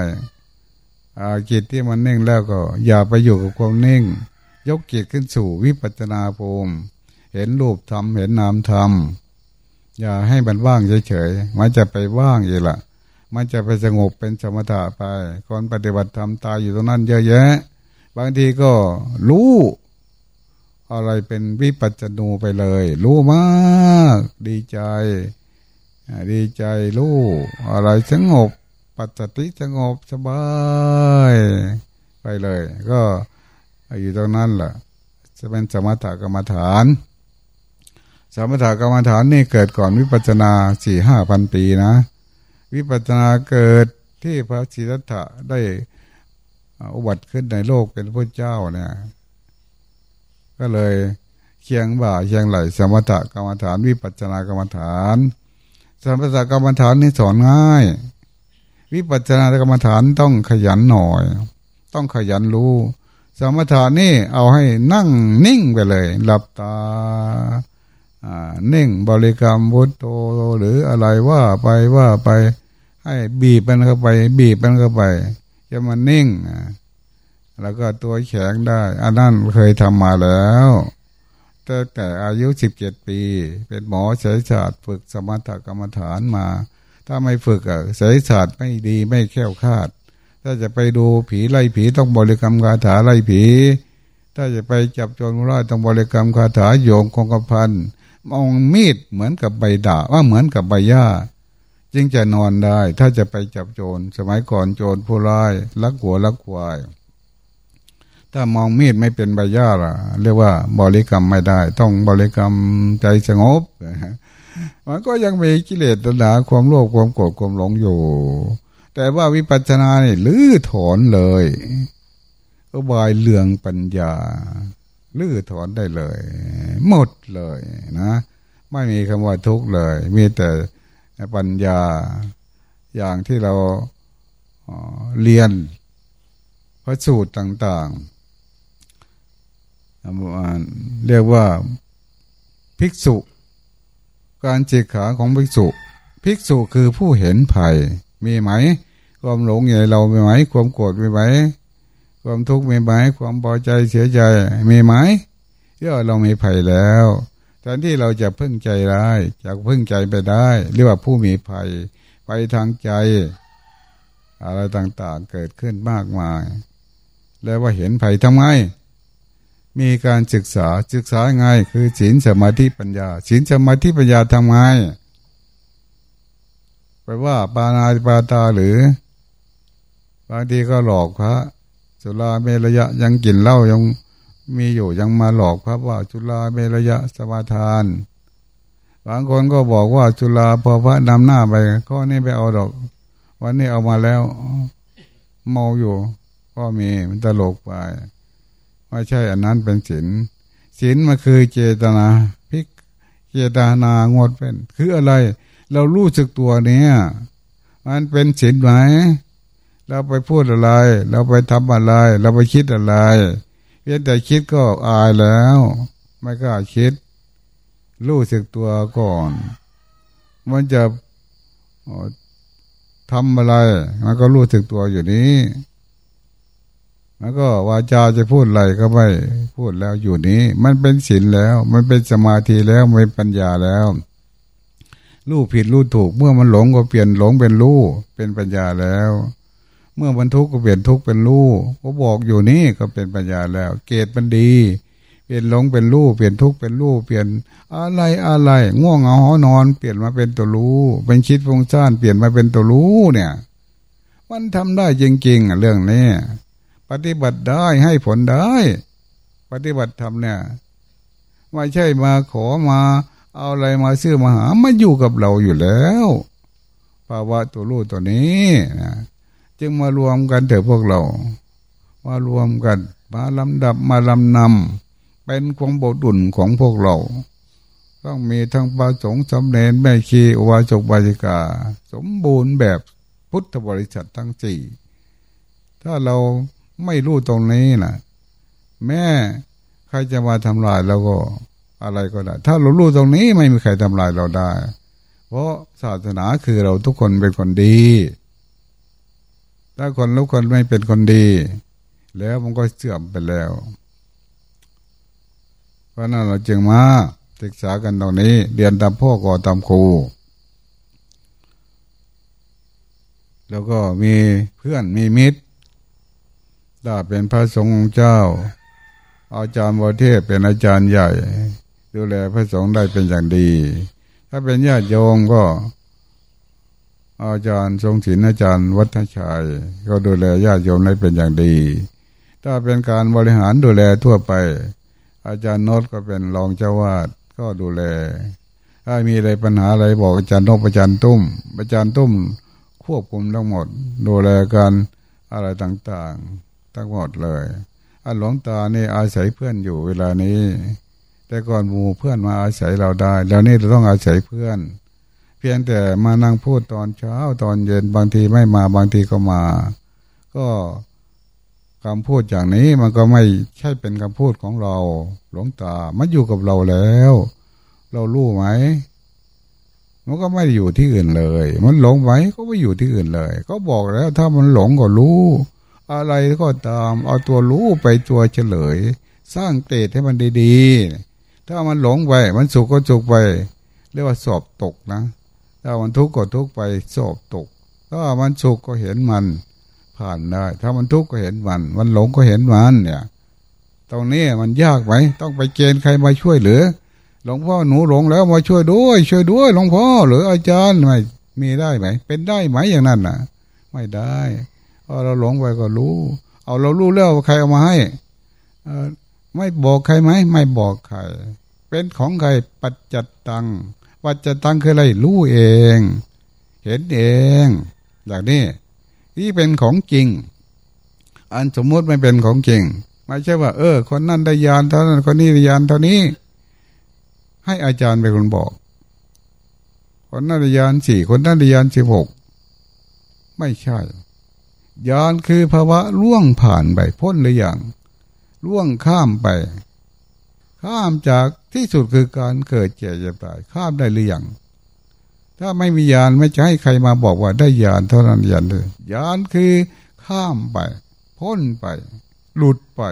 จิตที่มันนิ่งแล้วก็ อย่าไปอยู่กับความนิ่ง ยกจิตขึ้นสู่วิปัจนาภูมิ เห็นรูปธรรมเห็นนามธรรมอย่าให้มันว่างเฉยๆมันจะไปว่างอีกละมันจะไปสงบเป็นสมถะไปคนปฏิบัติธรรมตายอยู่ตรงนั้นเยอะแยะ บางทีก็รู้อะไรเป็นวิปัจจนูไปเลย รู้มาก ดีใจ ดีใจรู้อะไรสงบ ปัจจิสงบสบายไปเลย ก็อยู่ตรงนั้นแหละจะเป็นสมถกรรมฐาน สมถกรรมฐานนี่เกิดก่อนวิปัจนาสี่ห้าพันปีนะ วิปัจนาเกิดที่พระศิรัตถะได้อุบัติขึ้นในโลกเป็นพระเจ้าเนี่ย ก็เลยเคียงบ่าเคียงไหลสมถกรรมฐาน วิปัจจนากรรมฐาน สมถกรรมฐานนี่สอนง่าย วิปัจจนากรรมฐานต้องขยันหน่อย ต้องขยันรู้ สมถานี่เอาให้นั่งนิ่งไปเลย หลับตานิ่งบริกรรมพุทโธหรืออะไรว่าไปว่าไป ให้บีบมันเข้าไป บีบมันเข้าไปจะมันนิ่งแล้วก็ตัวแข็งได้ อันนั้นเคยทำมาแล้วแต่แต่อายุสิบเจ็ดปี เป็นหมอเสยศาสตร์ฝึกสมถกรรมฐานมา ถ้าไม่ฝึกอะเสยศาสตร์ไม่ดีไม่แข็งคาด ถ้าจะไปดูผีไล่ผีต้องบริกรรมคาถาไล่ผี ถ้าจะไปจับโจรร้ายต้องบริกรรมคาถาโยงคงกระพันมองมีดเหมือนกับใบด่าว่าเหมือนกับใบหญ้าจึงจะนอนได้ ถ้าจะไปจับโจรสมัยก่อนโจรผู้ร้ายลักหัวลักควาย ถ้ามองมีดไม่เป็นใบหญ้าล่ะ เรียกว่าบริกรรมไม่ได้ ต้องบริกรรมใจสงบ มันก็ยังมีกิเลสตัณหาความโลภความโกรธความหลงอยู่ แต่ว่าวิปัสสนาเนี่ยลื้อถอนเลยก็บายเลืองปัญญาลื้อถอนได้เลย หมดเลยนะ ไม่มีคำว่าทุกข์เลย มีแต่ปัญญาอย่างที่เราเรียนพระสูตรต่างๆเรียกว่าภิกษุ การเจขาของภิกษุ ภิกษุคือผู้เห็นภัย มีไหม ความหลงใหญ่เรามีไหม ความโกรธมีไหม ความทุกข์มีไหม ความพอใจเสียใจมีไหมเรื่อเรามีภัยแล้วแทนที่เราจะพึ่งใจร้ายจากพึ่งใจไปได้เรียกว่าผู้มีภัยไปทางใจ อะไรต่างๆเกิดขึ้นมากมาย แล้วว่าเห็นภัยทำไง มีการศึกษาศึกษาไงคือศีลสมาธิปัญญาศีลสมาธิปัญญาทำไงไปว่าปานาติปาตาหรือบางทีก็หลอกพระสุราเมรยะยังกินเหล้ายังมีอยู่ยังมาหลอกพระว่าจุลาเมรยะสมาทาน บางคนก็บอกว่าจุลาพอพระนำหน้าไปข้อนี้ไปเอาดอก วันนี้เอามาแล้ว เมาอยู่ ก็มีมันตลกไป ไม่ใช่อันนั้นเป็นศีลศีลมันคือเจตนาพิกเจตนางดเป็น คืออะไร เรารู้สึกตัวเนี้ยมันเป็นศีลไหมเราไปพูดอะไร เราไปทำอะไร เราไปคิดอะไรเพียงแต่คิดก็อายแล้ว ไม่กล้าคิด รู้สึกตัวก่อน มันจะทำอะไร มันก็รู้สึกตัวอยู่นี้ แล้วก็วาจาจะพูดอะไรก็ไม่พูดแล้วอยู่นี้ มันเป็นศีลแล้ว มันเป็นสมาธิแล้วมันเป็นปัญญาแล้วรู้ผิดรู้ถูก เมื่อมันหลงก็เปลี่ยนหลงเป็นรู้เป็นปัญญาแล้ว เมื่อมันทุกข์ก็เปลี่ยนทุกข์เป็นรู้ก็บอกอยู่นี่ก็เป็นปัญญาแล้ว เกตมันดี เปลี่ยนหลงเป็นรู้เปลี่ยนทุกข์เป็นรู้เปลี่ยนอะไรอะไรง่วงเหงาหอนอน เปลี่ยนมาเป็นตัวรู้ เป็นคิดฟงซ่านเปลี่ยนมาเป็นตัวรู้เนี่ย มันทำได้จริงๆอะเรื่องนี้ ปฏิบัติได้ให้ผลได้ ปฏิบัติทำเนี่ยไม่ใช่มาขอมาเอาอะไรมาซื้อมาหามาอยู่กับเราอยู่แล้วภาวะตัวรู้ตัวนี้นะจึงมารวมกันเถอะพวกเรา มารวมกัน มาลำดับมาลำนำเป็นความบดุลของพวกเรา ต้องมีทั้งปาสงสำเนนแม่ชีอวาจกบาจิกา สมบูรณ์แบบพุทธบริษัททั้งสี่ถ้าเรา ไม่รู้ตรงนี้นะแม่ใครจะมาทำลายเราก็อะไรก็ได้ ถ้าเรารู้ตรงนี้ไม่มีใครทำลายเราได้ เพราะศาสนาคือเราทุกคนเป็นคนดี ถ้าคนรู้คนไม่เป็นคนดี แล้วมันก็เสื่อมไปแล้ว เพราะนั้นเราจึงมาศึกษากันตรงนี้ เรียนตามพ่อก่อตามครูแล้วก็มีเพื่อนมีมิตร ถ้าเป็นพระสงฆ์เจ้า อาจารย์วเทศเป็นอาจารย์ใหญ่ ดูแลพระสงฆ์ได้เป็นอย่างดี ถ้าเป็นญาติโยมก็ อาจารย์ทรงศิลอาจารย์วัฒชัย ก็ดูแลญาติโยมได้เป็นอย่างดี ถ้าเป็นการบริหารดูแลทั่วไป อาจารย์โนตก็เป็นรองเจ้าวาดก็ดูแล ถ้ามีอะไรปัญหาอะไรบอกอาจารย์นกอาจารย์ตุ้ม อาจารย์ตุ้มคควบคุมทั้งหมด ดูแลกันอะไรต่างๆ ทั้งหมดเลยอันหลวงตานี่อาศัยเพื่อนอยู่เวลานี้ แต่ก่อนหมู่เพื่อนมาอาศัยเราได้ แล้วนี่เราต้องอาศัยเพื่อน เพียงแต่มานั่งพูดตอนเช้าตอนเย็นบางทีไม่มาบางทีก็มา ก็คำพูดอย่างนี้มันก็ไม่ใช่เป็นคำพูดของเรา หลวงตามันอยู่กับเราแล้ว เรารู้ไหมมันก็ไม่อยู่ที่อื่นเลย มันหลงไหมก็ไม่อยู่ที่อื่นเลย ก็บอกแล้ว ถ้ามันหลงก็รู้ อะไรก็ตาม เอาตัวรู้ไปตัวเฉลย สร้างเตตให้มันดีๆ ถ้ามันหลงไปมันสุขก็สุขไป เรียกว่าสอบตกนะ ถ้ามันทุกข์ก็ทุกข์ไปสอบตก ถ้ามันสุขก็เห็นมันผ่านได้ ถ้ามันทุกข์ก็เห็นมัน มันหลงก็เห็นมันเนี่ยตรงนี้มันยากไหมต้องไปเกณฑ์ใครมาช่วยหลือ หลวงพ่อหนูหลงแล้วมาช่วยด้วย ช่วยด้วยหลวงพ่อหรืออาจารย์ไม่มีได้ไหม เป็นได้ไหมอย่างนั้นนะไม่ได้ พอเราหลงไปก็รู้ เอาเรารู้แล้วใครเอามาให้ไม่บอกใครไหมไม่บอกใคร เป็นของใครปัจจัตตังปัจจัตตังคืออะไรรู้เอง เห็นเองอย่างนี้ที่เป็นของจริง อันสมมติไม่เป็นของจริงไม่ใช่ว่า เออ คนนั้นได้ยานเท่านั้นคนนี้ได้ยานเท่านี้ ให้อาจารย์เป็นคนบอก คนนันยานสี่คนนันยานสิบหกไม่ใช่ ยานคือภาวะล่วงผ่านไปพ้นหรือยังล่วงข้ามไป ข้ามจากที่สุดคือการเกิดเจ็บจะตายข้ามได้หรือยังถ้าไม่มียานไม่จะให้ใครมาบอกว่าได้ยานเท่านั้นยานเลยยานคือข้ามไป พ้นไป หลุดไป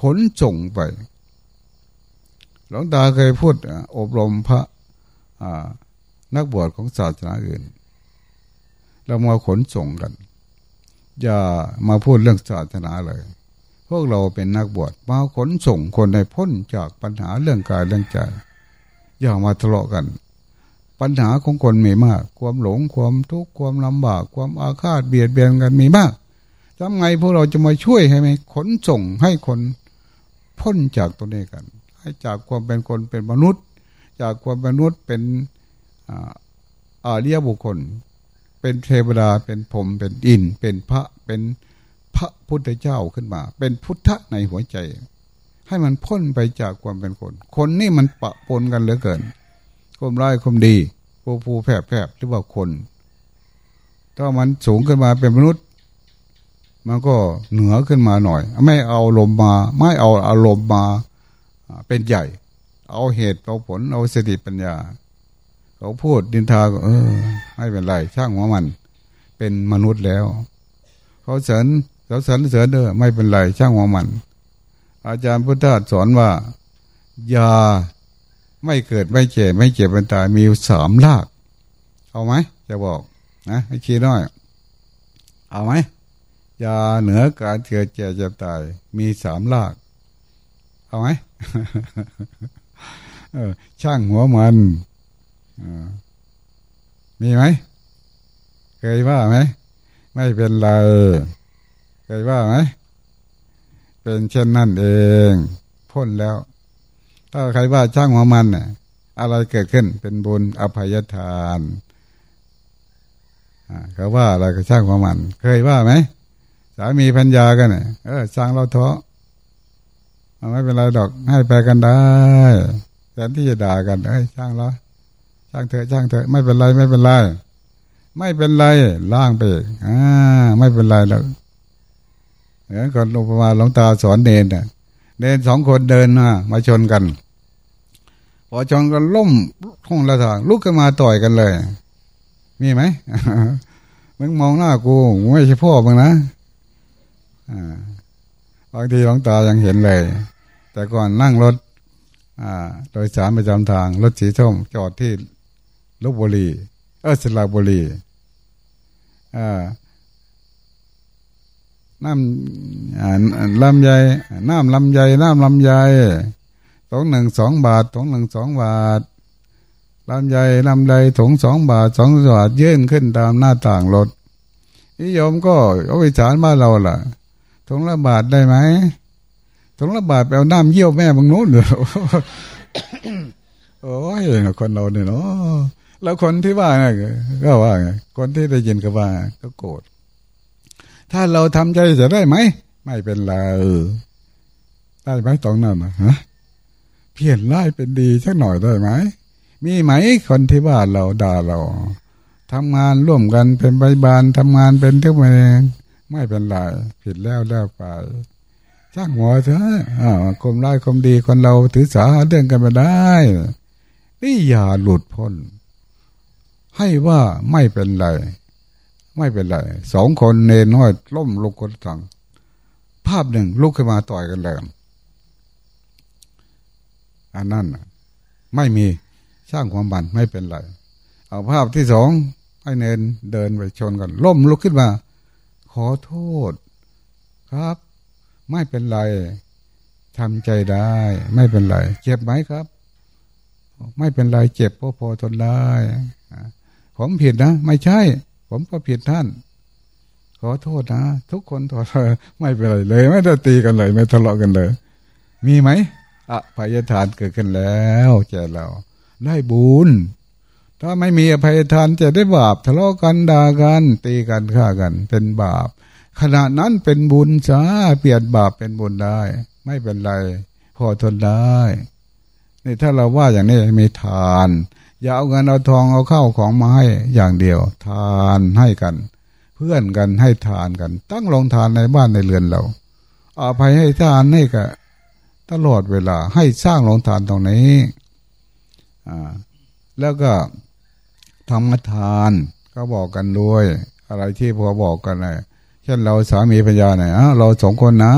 ขนส่งไป หลวงตาเคยพูดอบรมพระนักบวชของศาสนาอื่น เรามาขนส่งกัน อย่ามาพูดเรื่องศาสนาเลย พวกเราเป็นนักบวชมาขนส่งคนให้พ้นจากปัญหาเรื่องกายเรื่องใจ อย่ามาทะเลาะกัน ปัญหาของคนมีมาก ความหลงความทุกข์ความลำบาก ความอาฆาตเบียดเบียนกันมีมากทำไงพวกเราจะมาช่วยให้ไหมขนส่งให้คนพ้นจากตัวนี้กัน ให้จากความเป็นคนเป็นมนุษย์ จากความเป็นมนุษย์เป็นอาเรียบุคคล เป็นเทวดาเป็นผมเป็นอิน เป็นพระเป็นพระพุทธเจ้าขึ้นมา เป็นพุทธะในหัวใจ ให้มันพ้นไปจากความเป็นคน คนนี่มันปะปนกันเหลือเกินความร้ายความดีผู้ผู้แผบแผบหรือว่าคนถ้ามันสูงขึ้นมาเป็นมนุษย์ มันก็เหนือขึ้นมาหน่อย ไม่เอาลมมา ไม่เอาอารมณ์มาเป็นใหญ่ เอาเหตุเอาผลเอาสติปัญญา เขาพูดดินทาก็เออไม่เป็นไรช่างหัวมัน เป็นมนุษย์แล้ว เขาเสริญเขาเสริญเสริญเออไม่เป็นไรช่างหัวมัน อาจารย์พุทธาสอนว่า ยาไม่เกิดไม่เจ็บไม่เจ็บเป็นตายมีสามลาก เอาไหมจะบอกนะให้คิดน้อย เอาไหมยาเหนือการเกิดเจ็บจะตาย มีสามลาก เอาไหมช่างหัวมัน มีไหมเคยว่าไหมไม่เป็นไรเคยว่าไหมเป็นเช่นนั่นเอง พ้นแล้ว ถ้าใครว่าช่างหัวมันเนี่ยอะไรเกิดขึ้นเป็นบุญอภัยทานเขาว่าอะไรก็ช่างหัวมัน เคยว่าไหมสามีพัญญากันเนี่ยเออช่างเราเถอะไม่เป็นไรดอกให้ไปกันได้แทนที่จะด่ากันเอ้ยช่างละ ช่างเถอะช่างเถอะไม่เป็นไรไม่เป็นไรไม่เป็นไรล่างไปอ่าไม่เป็นไรแล้วเหมือนก่อนลงมาหลวงตาสอนเนนเนี่ยเนนสองคนเดินมามาชนกัน พอชนกันล่มห้องละทางลุกขึ้นมาต่อยกันเลย มีไหมมึงมองหน้ากูไม่ใช่พ่อมึงนะบางทีหลวงตายังเห็นเลย แต่ก่อนนั่งรถอ่าโดยสารประจำทางรถสีส้มจอดที่ ลบบุรีเออสระบุรีอ่าน้ำลำไยน้ำลำไยน้ำลำไยสองหนึ่งสองบาทสองหนึ่งสองบาทลำไยลำไยถุงสองบาทสองบาทยื่นขึ้นตามหน้าต่างรถนิยมก็เอาไปสารบ้านเราล่ะถุงละบาทได้ไหมถุงละบาทไปเอาน้ำเยี่ยวแม่บางโน้นเหรอโอ้ยคนเราเนี่ยเนาะ แล้วคนที่ว่าไงก็ว่าไงคนที่ได้ยินก็ว่าก็โกรธถ้าเราทำใจจะได้ไหมไม่เป็นไรได้ไหมตรงนั้นนะฮะเพียนร้ายเป็นดีสักหน่อยได้ไหมมีไหมคนที่ว่าเราด่าเราทำงานร่วมกันเป็นใบบานทำงานเป็นทุกเองไม่เป็นไรผิดแล้วแล้วไปจ้างหัวเถอะอ่าคมร้ายคมดีคนเราถือสาเรื่องกันมาได้นี่อย่าหลุดพ้น ให้ว่าไม่เป็นไร ไม่เป็นไรสองคนเนน้อยล้มลงคนสั่งภาพหนึ่งลุกขึ้นมาต่อยกันเลยอันนั้นไม่มีสร้างความบันไม่เป็นไร เอาภาพที่สองให้เนนเดินไปชนกันล้มลุกขึ้นมา ขอโทษครับ ไม่เป็นไรทำใจได้ ไม่เป็นไร เจ็บไหมครับ ไม่เป็นไร เจ็บพอพอทนได้ ผมผิดนะ ไม่ใช่ ผมก็ผิดท่าน ขอโทษนะ ทุกคนขอโทษไม่เป็นไรเลย ไม่ได้ตีกันเลย ไม่ทะเลาะกันเลย มีไหมอภัยทานเกิดขึ้นแล้วแก่เรา ได้บุญถ้าไม่มีอภัยทานจะได้บาปทะเลาะกันด่ากัน ตีกันฆ่ากัน เป็นบาป ขณะนั้นเป็นบุญจ้าเปลี่ยนบาปเป็นบุญได้ ไม่เป็นไร พอทนได้นี่ถ้าเราว่าอย่างนี้มีทาน อย่าเอาเงินเอาทองเอาเข้าของมาให้อย่างเดียว ทานให้กัน เพื่อนกันให้ทานกัน ตั้งลงทานในบ้านในเรือนเราอาภัยให้ทานให้กับตลอดเวลาให้สร้างลงทานตรงนี้อ่าแล้วก็ทำทานก็บอกกันด้วย อะไรที่พอบอกกันเลยเช่นเราสามีภรรยาเนี่ยเราสองคนนะ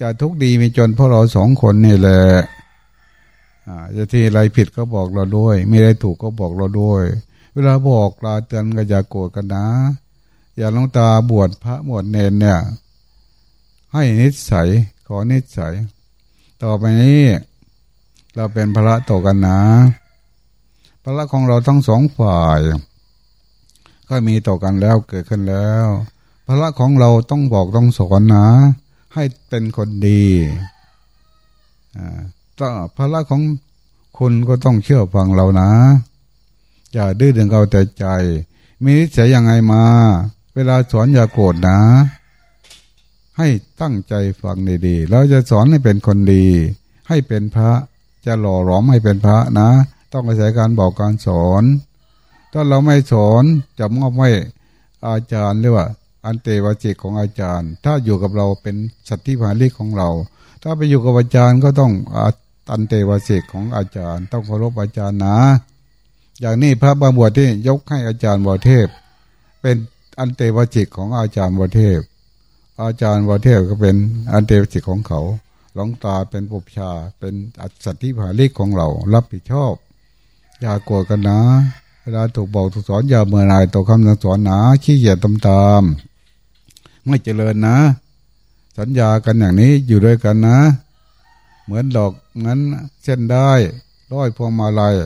จะทุกดีมีจนเพราะเราสองคนนี่แหละ จะที่อะไรผิดก็บอกเราด้วย ไม่ได้ถูกก็บอกเราด้วย เวลาบอกลาเตือนก็อย่าโกรธกันนะ อย่าลงตาบวชพระบวชเนนเนี่ย ให้นิสัยขอนิสัย ต่อไปนี้ เราเป็นพระต่อกันนะ พระของเราทั้งสองฝ่าย ก็มีต่อกันแล้วเกิดขึ้นแล้วพระของเราต้องบอกต้องสอนนะ ให้เป็นคนดีอ่า ต่อพระของคุณก็ต้องเชื่อฟังเรานะ อย่าดื้อดึงเอาแต่ใจ มีนิสัยยังไงมา เวลาสอนอย่าโกรธนะ ให้ตั้งใจฟังดีๆเราจะสอนให้เป็นคนดี ให้เป็นพระจะหล่อหลอมให้เป็นพระนะ ต้องอาศัยการบอกการสอน ถ้าเราไม่สอนจะมอบให้อาจารย์หรือว่า อันเตวจิกของอาจารย์ ถ้าอยู่กับเราเป็นสัตธิภาลิกของเรา ถ้าไปอยู่กับอาจารย์ก็ต้องอั นเตวจิกของอาจารย์ ต้องเคารพอาจารย์นะ อย่างนี้พระบางบวชที่ยกให้อาจารย์วเทพ เป็นอันเตวจิกของอาจารย์วเทพ อาจารย์วเทพก็เป็นอันเตวจิกของเขาหลวงตาเป็นปุบชาเป็นอัศทิภาลิกของเรา รับผิดชอบ อย่ากลัวกันนะเวลาถูกบอกถูกสอนอย่าเมื่อไรต่อคำสอนนะขี้เหยียดตามตามไม่เจริญนะ สัญญากันอย่างนี้อยู่ด้วยกันนะ เหมือนดอก งั้นเส้นได้ร้อยพวงมาลัย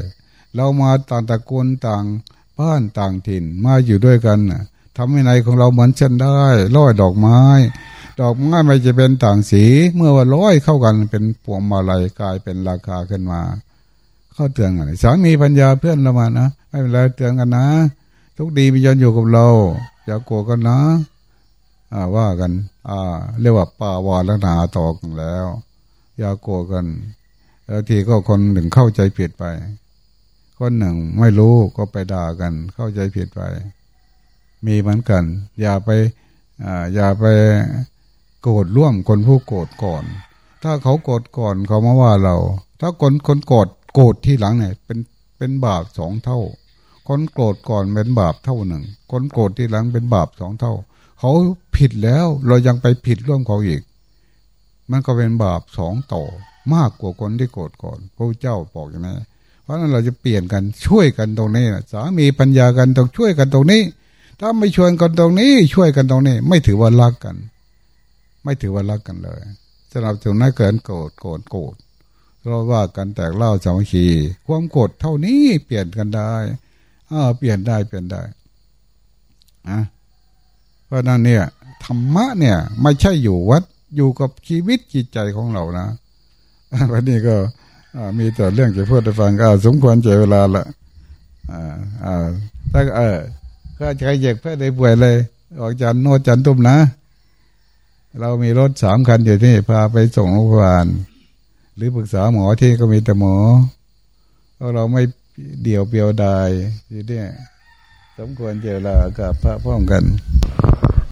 เรามาต่างตระกูลต่างบ้านต่างถิ่นมาอยู่ด้วยกันทำให้ในของเราเหมือนเส้นได้ร้อยดอกไม้ ดอกไม้ไม่จะเป็นต่างสี เมื่อว่าร้อยเข้ากันเป็นพวงมาลัยกลายเป็นราคาขึ้นมา เข้าเตือนกันสามีปัญญาเพื่อนเรามานะไม่เป็นไรเตือนกันนะทุกดีมียนอยู่กับเรา อย่าโกรธกันนะอ่าว่ากัน อ่า เรียกว่าป่าวาลนาต่อกันแล้ว อย่าโกรธกัน แล้วทีก็คนหนึ่งเข้าใจผิดไป คนหนึ่งไม่รู้ก็ไปด่ากัน เข้าใจผิดไป มีเหมือนกัน อย่าไปอ่าอย่าไปโกรธร่วมคนผู้โกรธก่อน ถ้าเขาโกรธก่อนเขามาว่าเรา ถ้าคนคนโกรธโกรธที่หลังเนี่ยเป็นเป็นบาปสองเท่า คนโกรธก่อนเป็นบาปเท่าหนึ่ง คนโกรธที่หลังเป็นบาปสองเท่า เขาผิดแล้วเรายังไปผิดร่วมเขาอีก มันก็เป็นบาปสองต่อ มากกว่าคนที่โกรธก่อนพระเจ้าบอกอย่างนี้เพราะนั้นเราจะเปลี่ยนกันช่วยกันตรงนี้สามีปัญญากันต้องช่วยกันตรงนี้ ถ้าไม่ช่วยกันตรงนี้ ช่วยกันตรงนี้ ไม่ถือว่ารักกัน ไม่ถือว่ารักกันเลยสำหรับถึงนั้นเกิดโกรธโกรธโกรธเราว่ากันแตกเล่าสามัคคีความโกรธเท่านี้เปลี่ยนกันได้อ่าเปลี่ยนได้เปลี่ยนได้อะเพราะนั้นเนี่ยธรรมะเนี่ย ไม่ใช่อยู่วัดอยู่กับชีวิตจิตใจของเรานะ วันนี้ก็มีแต่เรื่องจะพูดให้ฟังก็สมควรเจเวลาละอ่าอ่าถ้าเออก็ใครเจ็บแค่ได้ป่วยเลย ออกจันโนจันตุ้มนะ เรามีรถสามคันอยู่ที่พาไปส่งโรงพยาบาลหรือปรึกษาหมอที่ก็มีแต่หมอเพราะเราไม่เดี่ยวเปียวดายทีนี้สมควรเจรลากับพระพ้องกัน